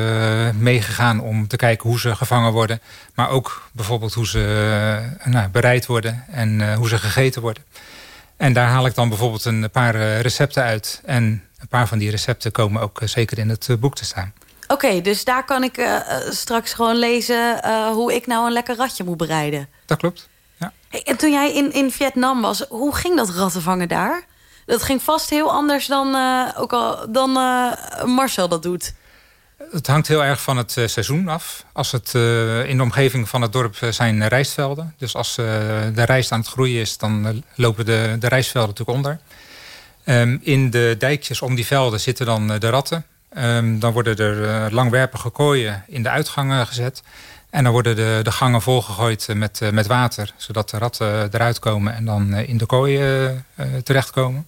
meegegaan om te kijken hoe ze gevangen worden. Maar ook bijvoorbeeld hoe ze nou, bereid worden en hoe ze gegeten worden. En daar haal ik dan bijvoorbeeld een paar eh, recepten uit. En een paar van die recepten komen ook eh, zeker in het eh, boek te staan. Oké, dus daar kan ik uh, straks gewoon lezen uh, hoe ik nou een lekker ratje moet bereiden. Dat klopt, ja. Hey, en toen jij in, in Vietnam was, hoe ging dat rattenvangen daar? Dat ging vast heel anders dan, uh, ook al, dan Marcel dat doet. Het hangt heel erg van het uh, seizoen af. Als het uh, in de omgeving van het dorp uh, zijn rijstvelden. Dus als de rijst aan het groeien is, dan lopen de, de rijstvelden natuurlijk onder. Um, in de dijkjes om die velden zitten dan de ratten. Um, dan worden er langwerpige kooien in de uitgangen gezet. En dan worden de, de gangen volgegooid met, met water. Zodat de ratten eruit komen en dan in de kooien terechtkomen.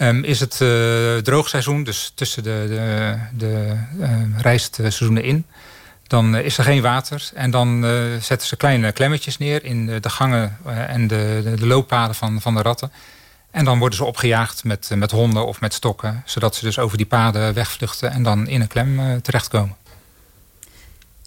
Um, is het uh, droogseizoen, dus tussen de, de, de uh, rijstseizoenen in... dan uh, is er geen water en dan zetten ze kleine klemmetjes neer... in de, gangen en de, de, de, looppaden van, van de ratten. En dan worden ze opgejaagd met, met honden of met stokken... zodat ze dus over die paden wegvluchten en dan in een klem terechtkomen.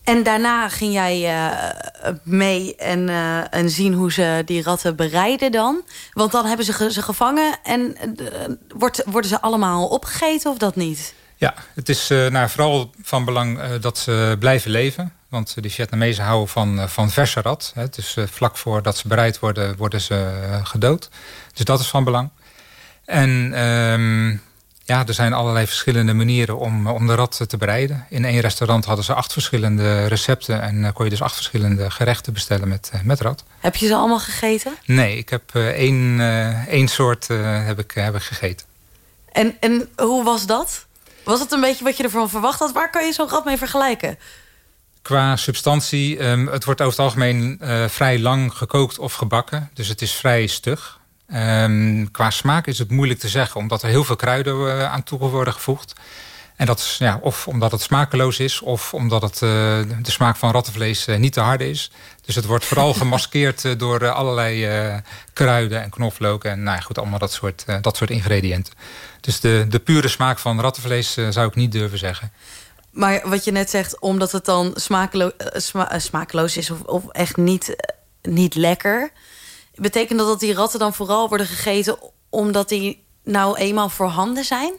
En daarna ging jij uh, mee en, uh, en zien hoe ze die ratten bereiden dan. Want dan hebben ze ze gevangen en uh, wordt, worden ze allemaal opgegeten of dat niet? Ja, het is nou, vooral van belang dat ze blijven leven. Want de Vietnamezen houden van, van verse rat. Hè. Dus vlak voordat ze bereid worden, worden ze gedood. Dus dat is van belang. En ehm, ja, er zijn allerlei verschillende manieren om, om de rat te bereiden. In één restaurant hadden ze acht verschillende recepten... en uh, kon je dus acht verschillende gerechten bestellen met, uh, met rat. Heb je ze allemaal gegeten? Nee, ik heb één, één soort heb ik, heb ik gegeten. En, en hoe was dat? Was het een beetje wat je ervan verwacht had? Waar kan je zo'n rat mee vergelijken? Qua substantie, um, het wordt over het algemeen vrij lang gekookt of gebakken. Dus het is vrij stug. Um, qua smaak is het moeilijk te zeggen, omdat er heel veel kruiden uh, aan toe worden gevoegd. En dat is ja, of omdat het smakeloos is, of omdat het, de smaak van rattenvlees niet te hard is. Dus het wordt vooral (laughs) gemaskeerd door allerlei kruiden en knoflook en nou ja, goed, allemaal dat soort, dat soort ingrediënten. Dus de, de pure smaak van rattenvlees zou ik niet durven zeggen. Maar wat je net zegt, omdat het dan smakelo sma smakeloos is of, of echt niet, niet lekker. Betekent dat dat die ratten dan vooral worden gegeten omdat die nou eenmaal voorhanden zijn?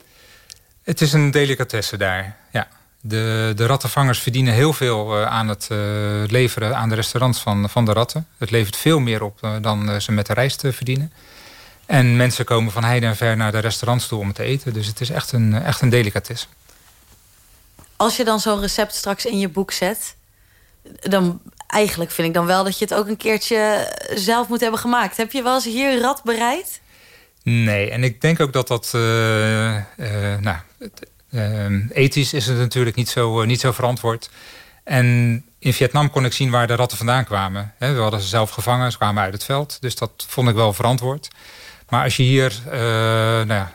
Het is een delicatesse daar, ja. De, de rattenvangers verdienen heel veel uh, aan het uh, leveren aan de restaurants van, van de ratten. Het levert veel meer op uh, dan ze met de rijst verdienen. En mensen komen van heide en ver naar de restaurants toe om te eten. Dus het is echt een, echt een delicatesse. Als je dan zo'n recept straks in je boek zet... dan eigenlijk vind ik dan wel dat je het ook een keertje zelf moet hebben gemaakt. Heb je wel eens hier rat bereid? Nee, en ik denk ook dat dat... Uh, uh, nou, uh, ethisch is het natuurlijk niet zo, niet zo verantwoord. En in Vietnam kon ik zien waar de ratten vandaan kwamen. we hadden ze zelf gevangen, ze kwamen uit het veld. Dus dat vond ik wel verantwoord. Maar als je hier... nou ja,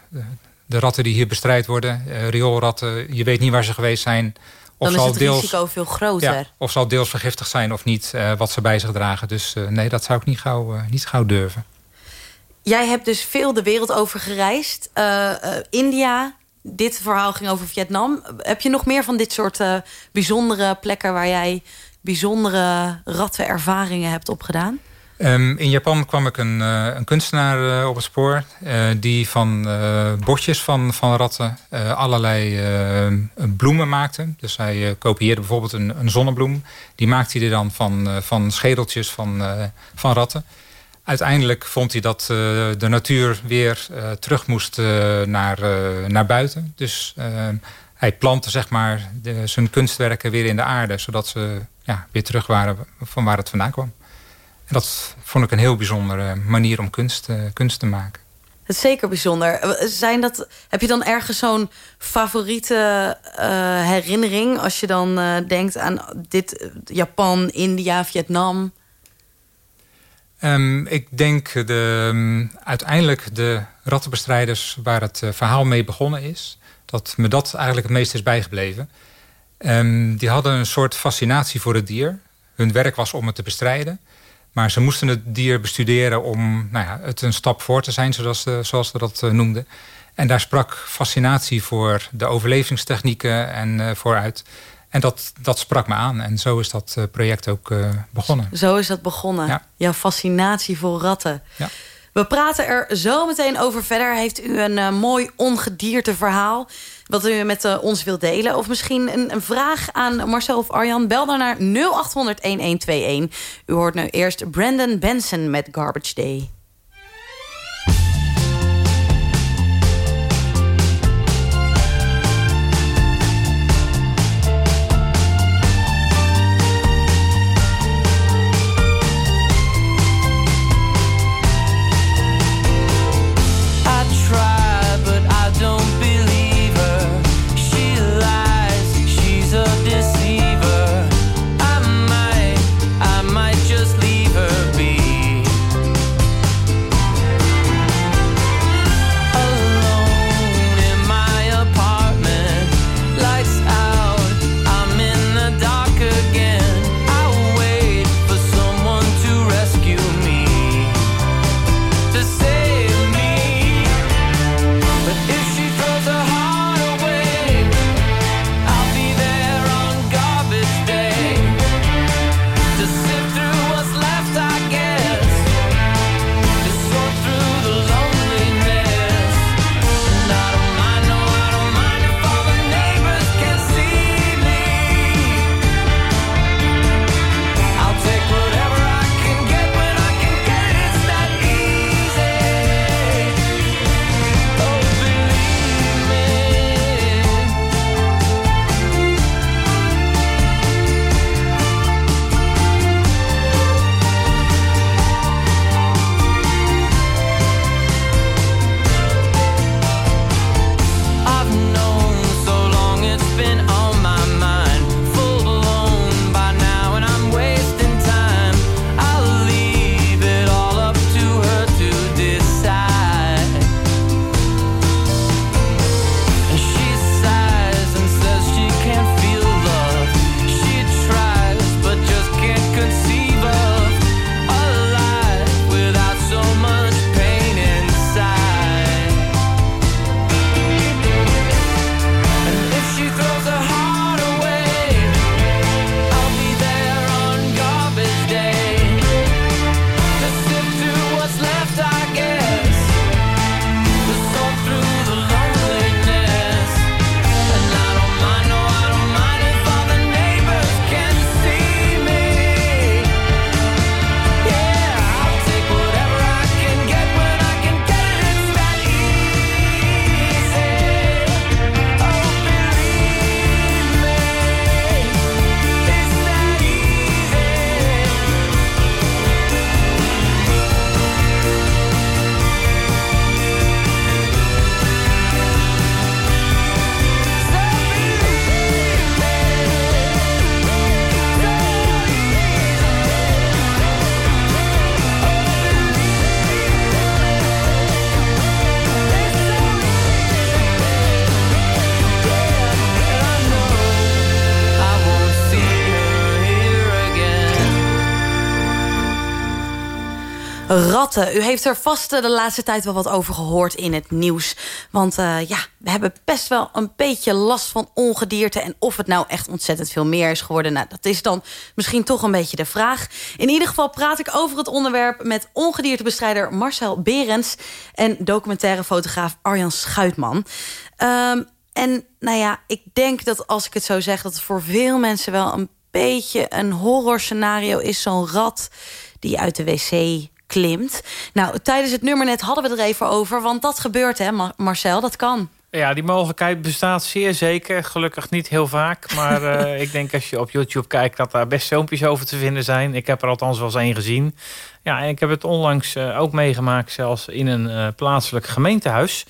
de ratten die hier bestrijd worden, rioolratten... je weet niet waar ze geweest zijn... Of dan is het deels, risico veel groter. Ja, of zal deels vergiftigd zijn of niet, uh, wat ze bij zich dragen. Dus uh, nee, dat zou ik niet gauw, uh, niet gauw durven. Jij hebt dus veel de wereld over gereisd. India, dit verhaal ging over Vietnam. Heb je nog meer van dit soort bijzondere plekken... waar jij bijzondere rattenervaringen hebt opgedaan? Um, in Japan kwam ik een, uh, een kunstenaar uh, op het spoor... Uh, die van botjes van, van ratten allerlei bloemen maakte. Dus hij kopieerde bijvoorbeeld een, een, zonnebloem. Die maakte hij dan van, van schedeltjes van, van ratten. Uiteindelijk vond hij dat de natuur weer terug moest naar, naar buiten. Dus hij plantte zeg maar, de, zijn kunstwerken weer in de aarde... zodat ze ja, weer terug waren van waar het vandaan kwam. En dat vond ik een heel bijzondere manier om kunst, uh, kunst te maken. Dat is zeker bijzonder. Zijn dat, heb je dan ergens zo'n favoriete uh, herinnering... als je dan uh, denkt aan dit Japan, India, Vietnam? Um, ik denk de, um, uiteindelijk de rattenbestrijders... waar het verhaal mee begonnen is... dat me dat eigenlijk het meest is bijgebleven. Um, die hadden een soort fascinatie voor het dier. Hun werk was om het te bestrijden... Maar ze moesten het dier bestuderen om nou ja, het een stap voor te zijn, zoals, ze, zoals ze dat uh, noemden. En daar sprak fascinatie voor de overlevingstechnieken en uh, vooruit. En dat, dat sprak me aan. En zo is dat project ook begonnen. Zo is dat begonnen. Ja. Jouw fascinatie voor ratten. Ja. We praten er zo meteen over verder. Heeft u een mooi ongedierte verhaal wat u met uh, ons wilt delen. Of misschien een, een, vraag aan Marcel of Arjan. Bel dan naar 0800-1121. U hoort nu eerst Brandon Benson met Garbage Day. U heeft er vast eh, de laatste tijd wel wat over gehoord in het nieuws. Want uh, ja, we hebben best wel een beetje last van ongedierte. En of het nou echt ontzettend veel meer is geworden... Nou, dat is dan misschien toch een beetje de vraag. In ieder geval praat ik over het onderwerp... met ongediertebestrijder Marcel Berends... en documentaire fotograaf Arjan Schuitman. Um, en nou ja, ik denk dat als ik het zo zeg... dat het voor veel mensen wel een beetje een horrorscenario is. Zo'n rat die uit de wc klimt. Nou, tijdens het nummer net hadden we het er even over. Want dat gebeurt, hè, Marcel? Dat kan. Ja, die mogelijkheid bestaat zeer zeker. Gelukkig niet heel vaak. Maar uh, (laughs) ik denk als je op YouTube kijkt... dat daar best filmpjes over te vinden zijn. Ik heb er althans wel eens één gezien. Ja, en ik heb het onlangs uh, ook meegemaakt... zelfs in een uh, plaatselijk gemeentehuis.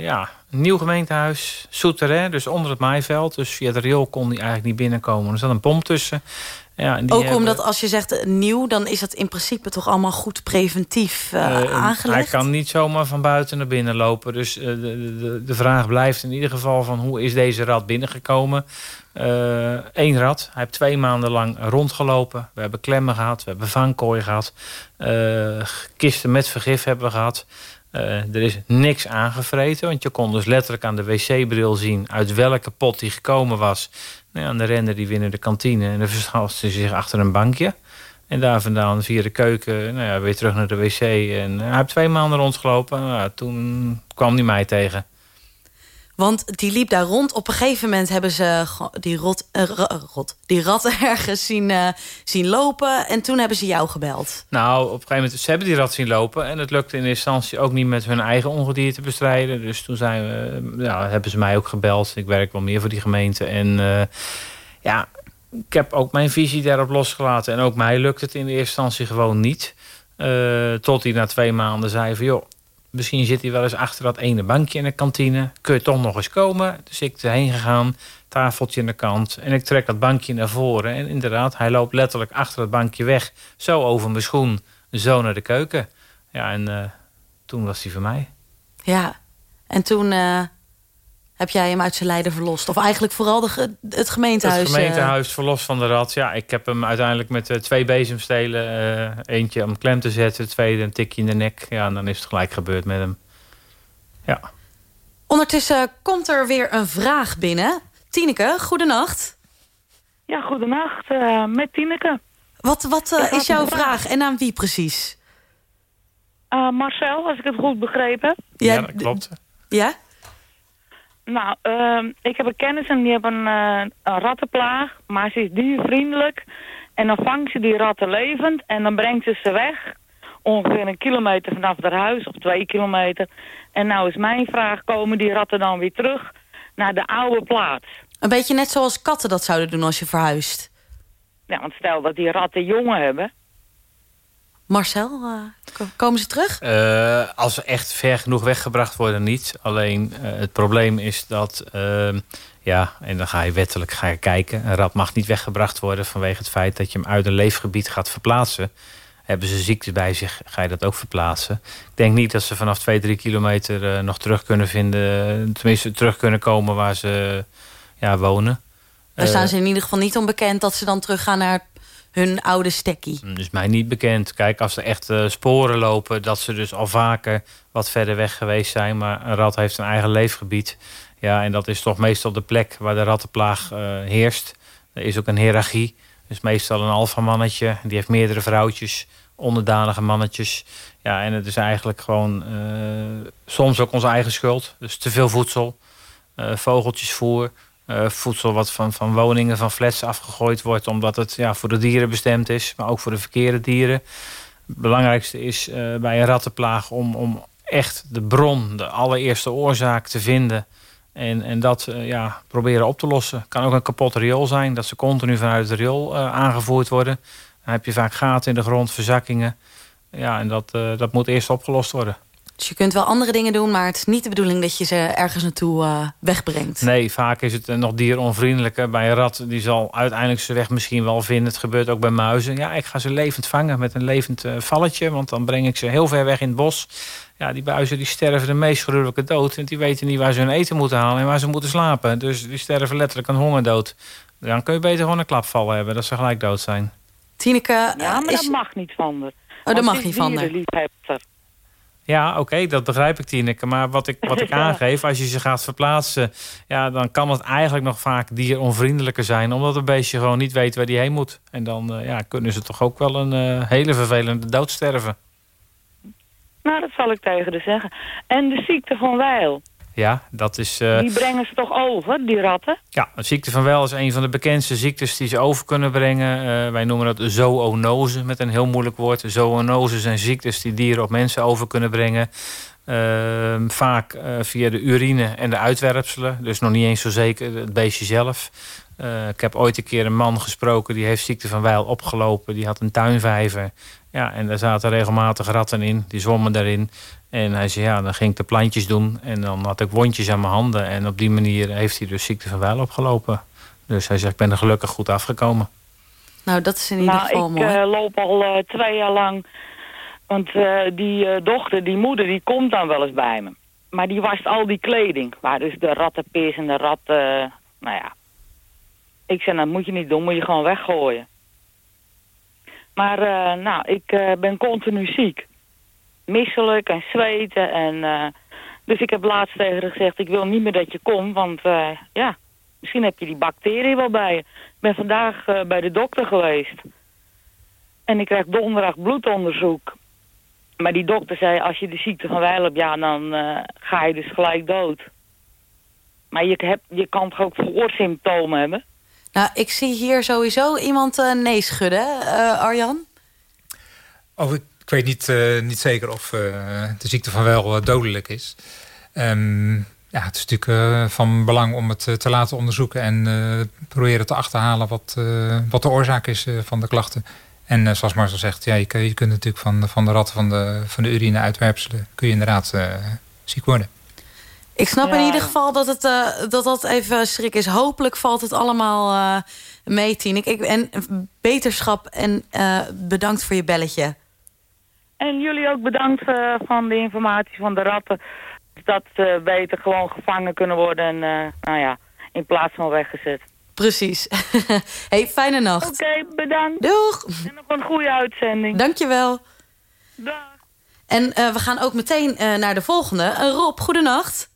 ja, nieuw gemeentehuis. Souterrain, dus onder het maaiveld. Dus via het riool kon die eigenlijk niet binnenkomen. Er zat een pomp tussen. Ja, Ook omdat als je zegt nieuw, dan is het in principe toch allemaal goed preventief uh, uh, aangelegd? Hij kan niet zomaar van buiten naar binnen lopen. Dus uh, de, de, de vraag blijft in ieder geval van hoe is deze rat binnengekomen? Eén rat. Hij heeft twee maanden lang rondgelopen. We hebben klemmen gehad, we hebben vangkooi gehad. kisten met vergif hebben we gehad. er is niks aangevreten, want je kon dus letterlijk aan de wc-bril zien... uit welke pot die gekomen was nou ja, en de render die winnen de kantine en dan verschuilt ze zich achter een bankje. En daar vandaan via de keuken nou ja, weer terug naar de wc. En hij heeft twee maanden rondgelopen. Nou, toen kwam hij mij tegen. Want die liep daar rond. Op een gegeven moment hebben ze die, rot, uh, rot, die rat (laughs) ergens zien, uh, zien lopen. En toen hebben ze jou gebeld. Nou, op een gegeven moment ze hebben die rat zien lopen. En het lukte in eerste instantie ook niet met hun eigen ongedierte te bestrijden. Dus toen zijn we, ja, hebben ze mij ook gebeld. Ik werk wel meer voor die gemeente. En ja, ik heb ook mijn visie daarop losgelaten. En ook mij lukt het in eerste instantie gewoon niet. tot hij na twee maanden zei van... joh, Misschien zit hij wel eens achter dat ene bankje in de kantine. Kun je toch nog eens komen? Dus ik erheen gegaan, tafeltje aan de kant. En ik trek dat bankje naar voren. En inderdaad, hij loopt letterlijk achter het bankje weg. Zo over mijn schoen, zo naar de keuken. Ja, en uh, toen was hij voor mij. Ja, en toen... Uh heb jij hem uit zijn lijden verlost? Of eigenlijk vooral de, het gemeentehuis? Het gemeentehuis uh... verlost van de rat. Ja, ik heb hem uiteindelijk met uh, twee bezemstelen... Uh, eentje om klem te zetten, tweede een tikje in de nek. Ja, en dan is het gelijk gebeurd met hem. Ja. Ondertussen komt er weer een vraag binnen. Tineke, goedenacht. Ja, goedenacht. met Tineke. Wat, wat is jouw vraag. en aan wie precies? Marcel, als ik het goed begrepen heb. Ja, ja dat klopt. Ja? Nou, uh, ik heb een kennis en die hebben een, uh, een rattenplaag, maar ze is diervriendelijk. En dan vangt ze die ratten levend en dan brengt ze ze weg. Ongeveer een kilometer vanaf haar huis, of twee kilometer. En nou is mijn vraag, komen die ratten dan weer terug naar de oude plaats? Een beetje net zoals katten dat zouden doen als je verhuist. Ja, want stel dat die ratten jongen hebben... Marcel, uh, komen ze terug? Uh, als ze echt ver genoeg weggebracht worden, niet. Alleen uh, het probleem is dat, ehm, ja, en dan ga je wettelijk ga je kijken. Een rat mag niet weggebracht worden vanwege het feit dat je hem uit een leefgebied gaat verplaatsen. Hebben ze ziekte bij zich, ga je dat ook verplaatsen. Ik denk niet dat ze vanaf 2, 3 kilometer nog terug kunnen vinden. Tenminste, terug kunnen komen waar ze ja, wonen. Daar staan ze in ieder geval niet onbekend dat ze dan teruggaan naar hun oude stekkie? Is mij niet bekend. Kijk, als er echt uh, sporen lopen... dat ze dus al vaker wat verder weg geweest zijn. Maar een rat heeft een eigen leefgebied. Ja, en dat is toch meestal de plek waar de rattenplaag uh, heerst. Er is ook een hiërarchie. Dus meestal een alfamannetje. Die heeft meerdere vrouwtjes, onderdanige mannetjes. Ja, en het is eigenlijk gewoon uh, soms ook onze eigen schuld. Dus te veel voedsel, vogeltjesvoer... Uh, voedsel wat van, van woningen, van flats afgegooid wordt... omdat het ja, voor de dieren bestemd is, maar ook voor de verkeerde dieren. Het belangrijkste is uh, bij een rattenplaag om, om echt de bron, de allereerste oorzaak te vinden... en, en dat uh, ja, proberen op te lossen. kan ook een kapot riool zijn, dat ze continu vanuit het riool aangevoerd worden. Dan heb je vaak gaten in de grond, verzakkingen. Ja, en dat, dat moet eerst opgelost worden. Dus je kunt wel andere dingen doen, maar het is niet de bedoeling dat je ze ergens naartoe uh, wegbrengt. Nee, vaak is het nog dieronvriendelijker. Bij een rat, die zal uiteindelijk zijn weg misschien wel vinden. Het gebeurt ook bij muizen. Ja, ik ga ze levend vangen met een levend uh, valletje, want dan breng ik ze heel ver weg in het bos. Ja, die buizen die sterven de meest gruwelijke dood. Want die weten niet waar ze hun eten moeten halen en waar ze moeten slapen. Dus die sterven letterlijk een hongerdood. Dan kun je beter gewoon een klapval hebben, dat ze gelijk dood zijn. Tineke, ja, maar dat mag niet van dat Want mag het is niet van haar. Ja, oké, dat begrijp ik, Tineke. Maar wat ik, wat ik (laughs) aangeef, als je ze gaat verplaatsen... Ja, dan kan het eigenlijk nog vaak dieronvriendelijker zijn... omdat een beestje gewoon niet weet waar die heen moet. En dan eh, ja, kunnen ze toch ook wel een eh, hele vervelende dood sterven. Nou, dat zal ik tegen haar zeggen. En de ziekte van Weil, Ja, dat is... eh, die brengen ze toch over, die ratten? Ja, de ziekte van Wel is een van de bekendste ziektes die ze over kunnen brengen. Eh, wij noemen dat zoonose met een heel moeilijk woord. Zoonose zijn ziektes die dieren op mensen over kunnen brengen. Ehm, vaak eh, via de urine en de uitwerpselen. Dus nog niet eens zo zeker het beestje zelf. Ik heb ooit een keer een man gesproken die heeft ziekte van Weil opgelopen. Die had een tuinvijver. Ja, en daar zaten regelmatig ratten in. Die zwommen daarin. En hij zei, ja, dan ging ik de plantjes doen. En dan had ik wondjes aan mijn handen. En op die manier heeft hij dus ziekte van Weil opgelopen. Dus hij zegt, ik ben er gelukkig goed afgekomen. Nou, dat is in ieder nou, geval ik mooi. eh, loop al eh, twee jaar lang... Want eh, die eh, dochter, die moeder, die komt dan wel eens bij me. Maar die wast al die kleding. Waar dus de rattenpis en de ratten... nou ja. Ik zei, dat moet je niet doen, moet je gewoon weggooien. Maar eh, nou, ik eh, ben continu ziek. Misselijk en zweten. En, eh, dus ik heb laatst tegen haar gezegd, ik wil niet meer dat je komt. Want eh, ja, misschien heb je die bacterie wel bij je. Ik ben vandaag eh, bij de dokter geweest. En ik krijg donderdag bloedonderzoek. Maar die dokter zei, als je de ziekte van Weil hebt, ja, dan eh, ga je dus gelijk dood. Maar je, hebt, je kan toch ook voorsymptomen hebben? Nou, ik zie hier sowieso iemand eh, nee schudden, eh, Arjan. Oh, ik, ik weet niet, eh, niet zeker of eh, de ziekte van wel eh, dodelijk is. Ehm, ja, het is natuurlijk van belang om het te laten onderzoeken en eh, proberen te achterhalen wat, eh, wat de oorzaak is van de klachten. En eh, zoals Marcel zegt, ja, je, kun- je kunt natuurlijk van, van de ratten van de, van de urine uitwerpselen, kun je inderdaad eh, ziek worden. Ik snap in ieder geval dat, het, eh, dat dat even schrik is. Hopelijk valt het allemaal eh, mee, Tien. Ik, en beterschap en eh, bedankt voor je belletje. En jullie ook bedankt eh, van de informatie van de ratten. Dat ze beter gewoon gevangen kunnen worden en eh, nou ja, in plaats van weggezet. Precies. (laughs) hey, fijne nacht. Oké, bedankt. Doeg. En nog een goede uitzending. Dankjewel. Dag. En eh, we gaan ook meteen eh, naar de volgende. Eh, Rob, goedenacht.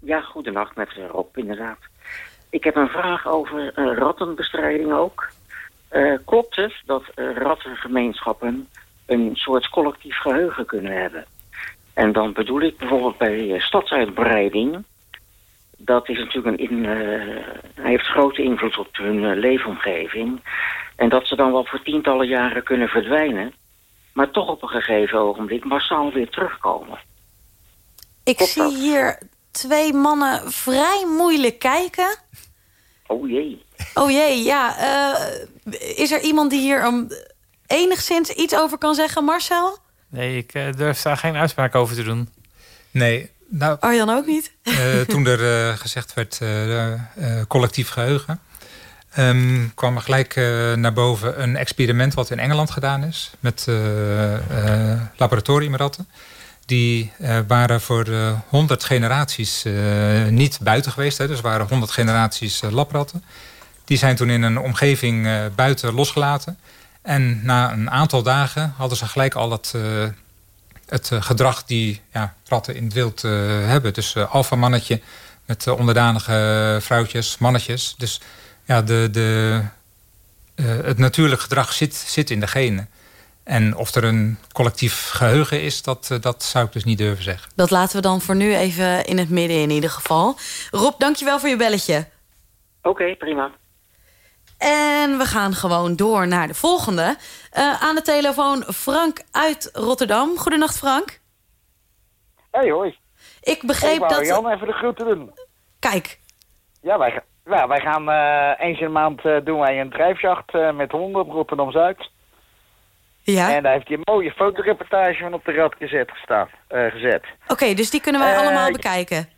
Ja, goedenacht met eh, Rob, inderdaad. Ik heb een vraag over eh, rattenbestrijding ook. Eh, klopt het dat eh, rattengemeenschappen een soort collectief geheugen kunnen hebben? En dan bedoel ik bijvoorbeeld bij eh, stadsuitbreiding. Dat is natuurlijk een in, eh, heeft grote invloed op hun eh, leefomgeving. En dat ze dan wel voor tientallen jaren kunnen verdwijnen. Maar toch op een gegeven ogenblik massaal weer terugkomen. Ik zie dat? hier twee mannen vrij moeilijk kijken. Oh jee. Oh jee, ja. is er iemand die hier um, enigszins iets over kan zeggen, Marcel? Nee, ik eh, durf daar geen uitspraak over te doen. Nee, nou, Arjan ook niet? Eh, (laughs) toen er eh, gezegd werd eh, eh, collectief geheugen, ehm, kwam er gelijk eh, naar boven een experiment wat in Engeland gedaan is met eh, eh, laboratoriumratten. Die eh, waren voor eh, 100 generaties eh, niet buiten geweest. Hè, dus waren 100 generaties eh, labratten. Die zijn toen in een omgeving eh, buiten losgelaten. En na een aantal dagen hadden ze gelijk al het, eh, het eh, gedrag die ja, ratten in het wild eh, hebben. Dus eh alfamannetje met onderdanige vrouwtjes, mannetjes. Dus ja, de, de, eh, het natuurlijk gedrag zit, zit in de genen. En of er een collectief geheugen is, dat, dat zou ik dus niet durven zeggen. Dat laten we dan voor nu even in het midden in ieder geval. Rob, dankjewel voor je belletje. Oké, prima. En we gaan gewoon door naar de volgende. Eh, aan de telefoon Frank uit Rotterdam. Goedenacht Frank. Hey hoi. Ik begreep Ik wou dat... Jan even de groeten doen. Kijk, Ja, wij, ja, wij gaan eh, eens in de maand eh, doen wij een drijfjacht met honden op Rotterdam-Zuid. ja. En daar heeft hij een mooie fotoreportage van op de rad gezet. Gezet. Oké, dus die kunnen wij allemaal bekijken.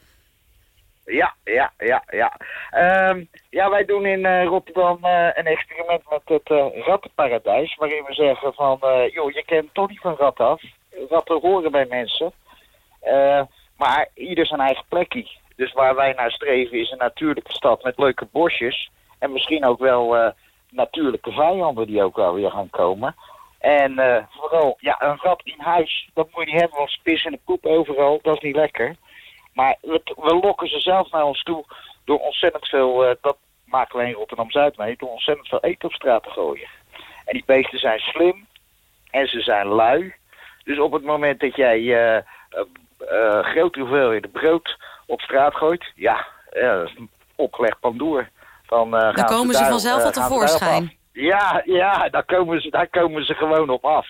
Ja, ja, ja, ja. Ehm, ja, wij doen in eh, Rotterdam eh, een experiment met het eh, rattenparadijs. Waarin we zeggen van, joh, je kent toch niet van ratten af. Ratten horen bij mensen. Maar ieder zijn eigen plekje. Dus waar wij naar streven is een natuurlijke stad met leuke bosjes. En misschien ook wel natuurlijke vijanden die ook wel weer gaan komen. En vooral, ja, een rat in huis, dat moet je niet hebben, want spis en de poep overal, dat is niet lekker. Maar we, we lokken ze zelf naar ons toe door ontzettend veel, eh, dat maakt alleen Rotterdam-Zuid mee, door ontzettend veel eten op straat te gooien. En die beesten zijn slim en ze zijn lui. Dus op het moment dat jij eh, eh, grote hoeveelheden brood op straat gooit, ja, opgelegd pandoer. Dan, gaan Dan komen ze daar- vanzelf daarop tevoorschijn. Ja, ja daar, komen ze, daar komen ze gewoon op af.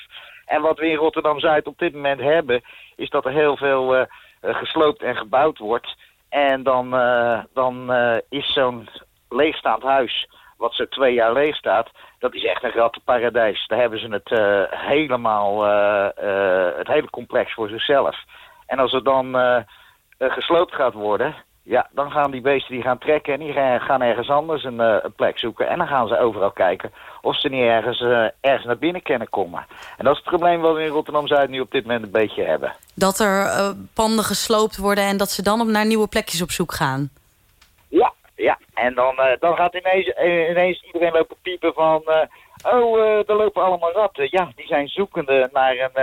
En wat we in Rotterdam-Zuid op dit moment hebben... is dat er heel veel gesloopt en gebouwd wordt. En dan, eh, dan eh, is zo'n leegstaand huis... wat zo twee jaar leeg staat... dat is echt een rattenparadijs. Daar hebben ze het eh, helemaal... eh, eh, het hele complex voor zichzelf. En als er dan eh, eh, gesloopt gaat worden... Ja, dan gaan die beesten die gaan trekken en die gaan, ergens anders een, eh, een plek zoeken. En dan gaan ze overal kijken of ze niet ergens, eh, ergens naar binnen kunnen komen. En dat is het probleem wat we in Rotterdam-Zuid nu op dit moment een beetje hebben. Dat er eh, panden gesloopt worden en dat ze dan op, naar nieuwe plekjes op zoek gaan. Ja, ja. En dan, dan gaat ineens, ineens iedereen lopen piepen van... oh, er lopen allemaal ratten. Ja, die zijn zoekende naar een,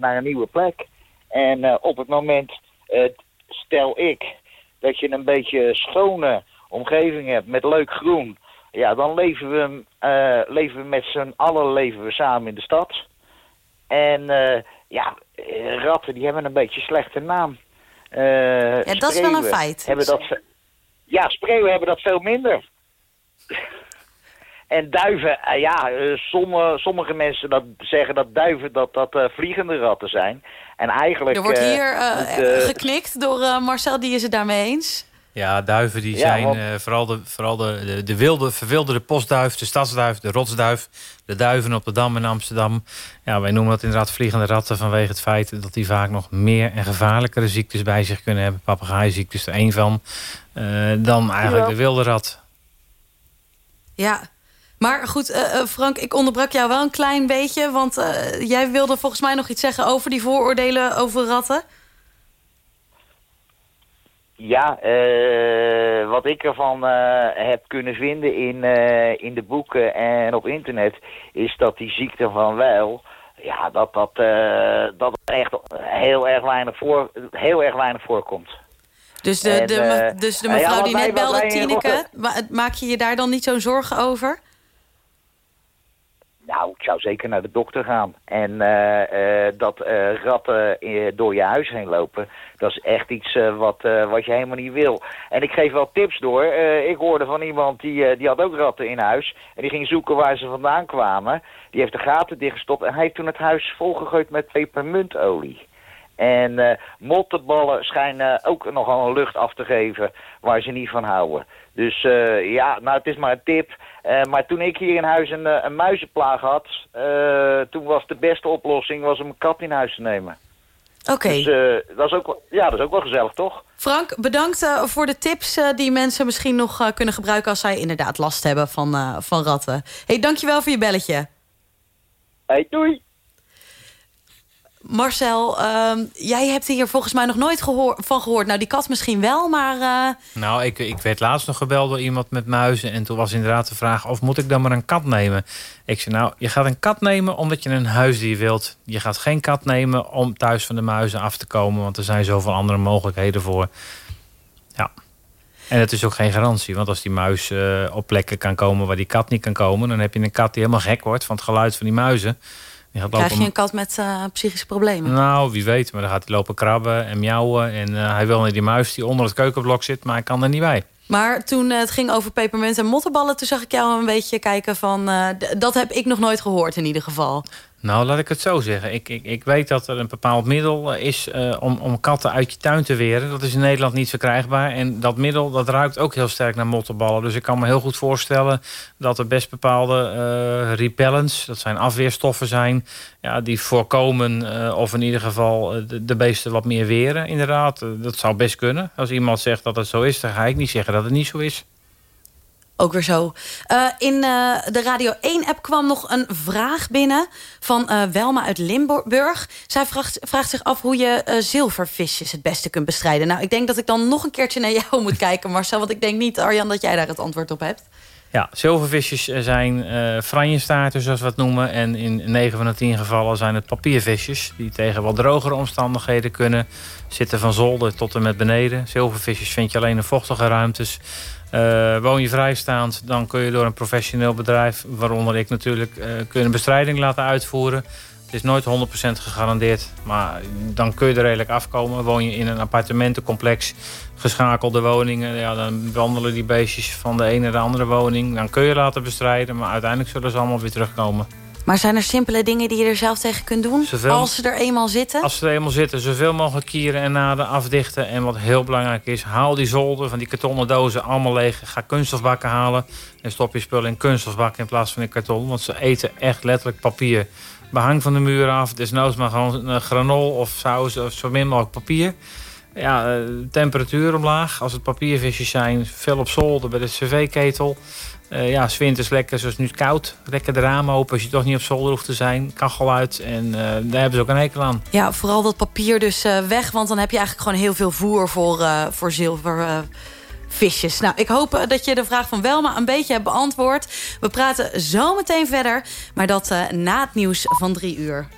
naar een nieuwe plek. En op het moment, stel ik, dat je een beetje schone omgeving hebt met leuk groen... Ja, dan leven we, eh, leven we met z'n allen leven we samen in de stad. En eh, ja, eh, ratten die hebben een beetje een slechte naam. Eh, Ja, dat is wel een feit. Hebben dat, ja, spreeuwen hebben dat veel minder. En duiven, eh, ja, eh, sommige, sommige mensen dat zeggen dat duiven dat, dat eh, vliegende ratten zijn. En eigenlijk... Er wordt hier eh, moet, eh, geknikt door Marcel, die is het daarmee eens. Ja, duiven die Ja, zijn want- eh, vooral, de, vooral de, de, de wilde, verwilderde postduif, de stadsduif, de rotsduif, de duiven op de Dam in Amsterdam. Ja, wij noemen dat inderdaad vliegende ratten vanwege het feit dat die vaak nog meer en gevaarlijkere ziektes bij zich kunnen hebben. Papegaaiziekte is er één van, eh, dan eigenlijk Ja. de wilde rat. Ja, maar goed, eh, eh, Frank, ik onderbrak jou wel een klein beetje... want eh, jij wilde volgens mij nog iets zeggen over die vooroordelen over ratten. Ja, wat ik ervan heb kunnen vinden in, in de boeken en op internet... is dat die ziekte van Weil... Ja, dat dat, dat echt heel erg weinig, voor, heel erg weinig voorkomt. Dus de, En, de, me- dus de ja, mevrouw die net belde, Tineke... Maak je je daar dan niet zo'n zorgen over? Nou, ik zou zeker naar de dokter gaan. En eh, eh, dat eh, ratten door je huis heen lopen, dat is echt iets wat, wat je helemaal niet wil. En ik geef wel tips door. Ik hoorde van iemand die, die had ook ratten in huis. En die ging zoeken waar ze vandaan kwamen. Die heeft de gaten dichtgestopt en hij heeft toen het huis volgegooid met pepermuntolie. En eh mottenballen schijnen ook nogal een lucht af te geven waar ze niet van houden. Dus eh, ja, nou het is maar een tip. Eh, maar toen ik hier in huis een, een muizenplaag had, toen was de beste oplossing was om een kat in huis te nemen. Oké. Dus dat, is ook, ja, dat is ook wel gezellig, toch? Frank, bedankt voor de tips die mensen misschien nog kunnen gebruiken... als zij inderdaad last hebben van, van ratten. hey, dankjewel voor je belletje. Hey, doei! Marcel, ehm, jij hebt hier volgens mij nog nooit van gehoord. Nou, die kat misschien wel, maar... eh, Nou, ik, ik werd laatst nog gebeld door iemand met muizen. En toen was inderdaad de vraag: of moet ik dan maar een kat nemen? Ik zei: Nou, je gaat een kat nemen omdat je een huisdier wilt. Je gaat geen kat nemen om thuis van de muizen af te komen. Want er zijn zoveel andere mogelijkheden voor. Ja. En het is ook geen garantie. Want als die muis eh, op plekken kan komen waar die kat niet kan komen, dan heb je een kat die helemaal gek wordt van het geluid van die muizen. Krijg lopen- je een kat met eh, psychische problemen. nou, wie weet. Maar dan gaat hij lopen krabben en miauwen. En eh, hij wil naar die muis die onder het keukenblok zit, maar hij kan er niet bij. Maar toen eh, het ging over pepermunt en mottenballen... toen zag ik jou een beetje kijken van... dat heb ik nog nooit gehoord in ieder geval. Nou, laat ik het zo zeggen. Ik, ik, ik weet dat er een bepaald middel eh, is eh, om, om katten uit je tuin te weren. Dat is in Nederland niet verkrijgbaar. En dat middel dat ruikt ook heel sterk naar mottenballen. Dus ik kan me heel goed voorstellen dat er best bepaalde eh, repellents... dat zijn afweerstoffen zijn... Ja, die voorkomen of in ieder geval de, de beesten wat meer weren. Inderdaad, dat zou best kunnen. Als iemand zegt dat het zo is, dan ga ik niet zeggen dat het niet zo is. Ook weer zo. Eh, in eh, de Radio 1-app kwam nog een vraag binnen van eh, Welma uit Limburg. Zij vraagt, vraagt zich af hoe je zilvervisjes het beste kunt bestrijden. Nou, ik denk dat ik dan nog een keertje naar jou moet kijken, Marcel. Want ik denk niet, Arjan, dat jij daar het antwoord op hebt. Ja, zilvervisjes zijn uh, franjestaarten, zoals we het noemen. En in 9 van de 10 gevallen zijn het papiervisjes... die tegen wat drogere omstandigheden kunnen. Zitten van zolder tot en met beneden. Zilvervisjes vind je alleen in vochtige ruimtes. Uh, woon je vrijstaand, dan kun je door een professioneel bedrijf... waaronder ik natuurlijk, uh, kun een bestrijding laten uitvoeren... Het is nooit 100% gegarandeerd, maar dan kun je er redelijk afkomen. Woon je in een appartementencomplex, geschakelde woningen... Ja, dan wandelen die beestjes van de ene naar de andere woning. Dan kun je laten bestrijden, maar uiteindelijk zullen ze allemaal weer terugkomen. Maar zijn er simpele dingen die je er zelf tegen kunt doen? Zoveel, als ze er eenmaal zitten? Als ze er eenmaal zitten, zoveel mogelijk kieren en naden afdichten. En wat heel belangrijk is, haal die zolder van die kartonnen dozen allemaal leeg. Ga kunststofbakken halen en stop je spullen in kunststofbakken in plaats van in karton. Want ze eten echt letterlijk papier behang van de muur af. Desnoods maar gewoon een granol of saus of zo min mogelijk papier. Ja, uh, temperatuur omlaag. Als het papiervisjes zijn, veel op zolder bij de cv-ketel. Uh, ja, zwinters lekker, zoals nu koud. Lekker de ramen open als je toch niet op zolder hoeft te zijn. Kachel uit en uh, daar hebben ze ook een hekel aan. Ja, vooral dat papier dus weg. Want dan heb je eigenlijk gewoon heel veel voer voor, voor zilver visjes. Nou, ik hoop dat je de vraag van Welma een beetje hebt beantwoord. We praten zo meteen verder, maar dat na het nieuws van drie uur.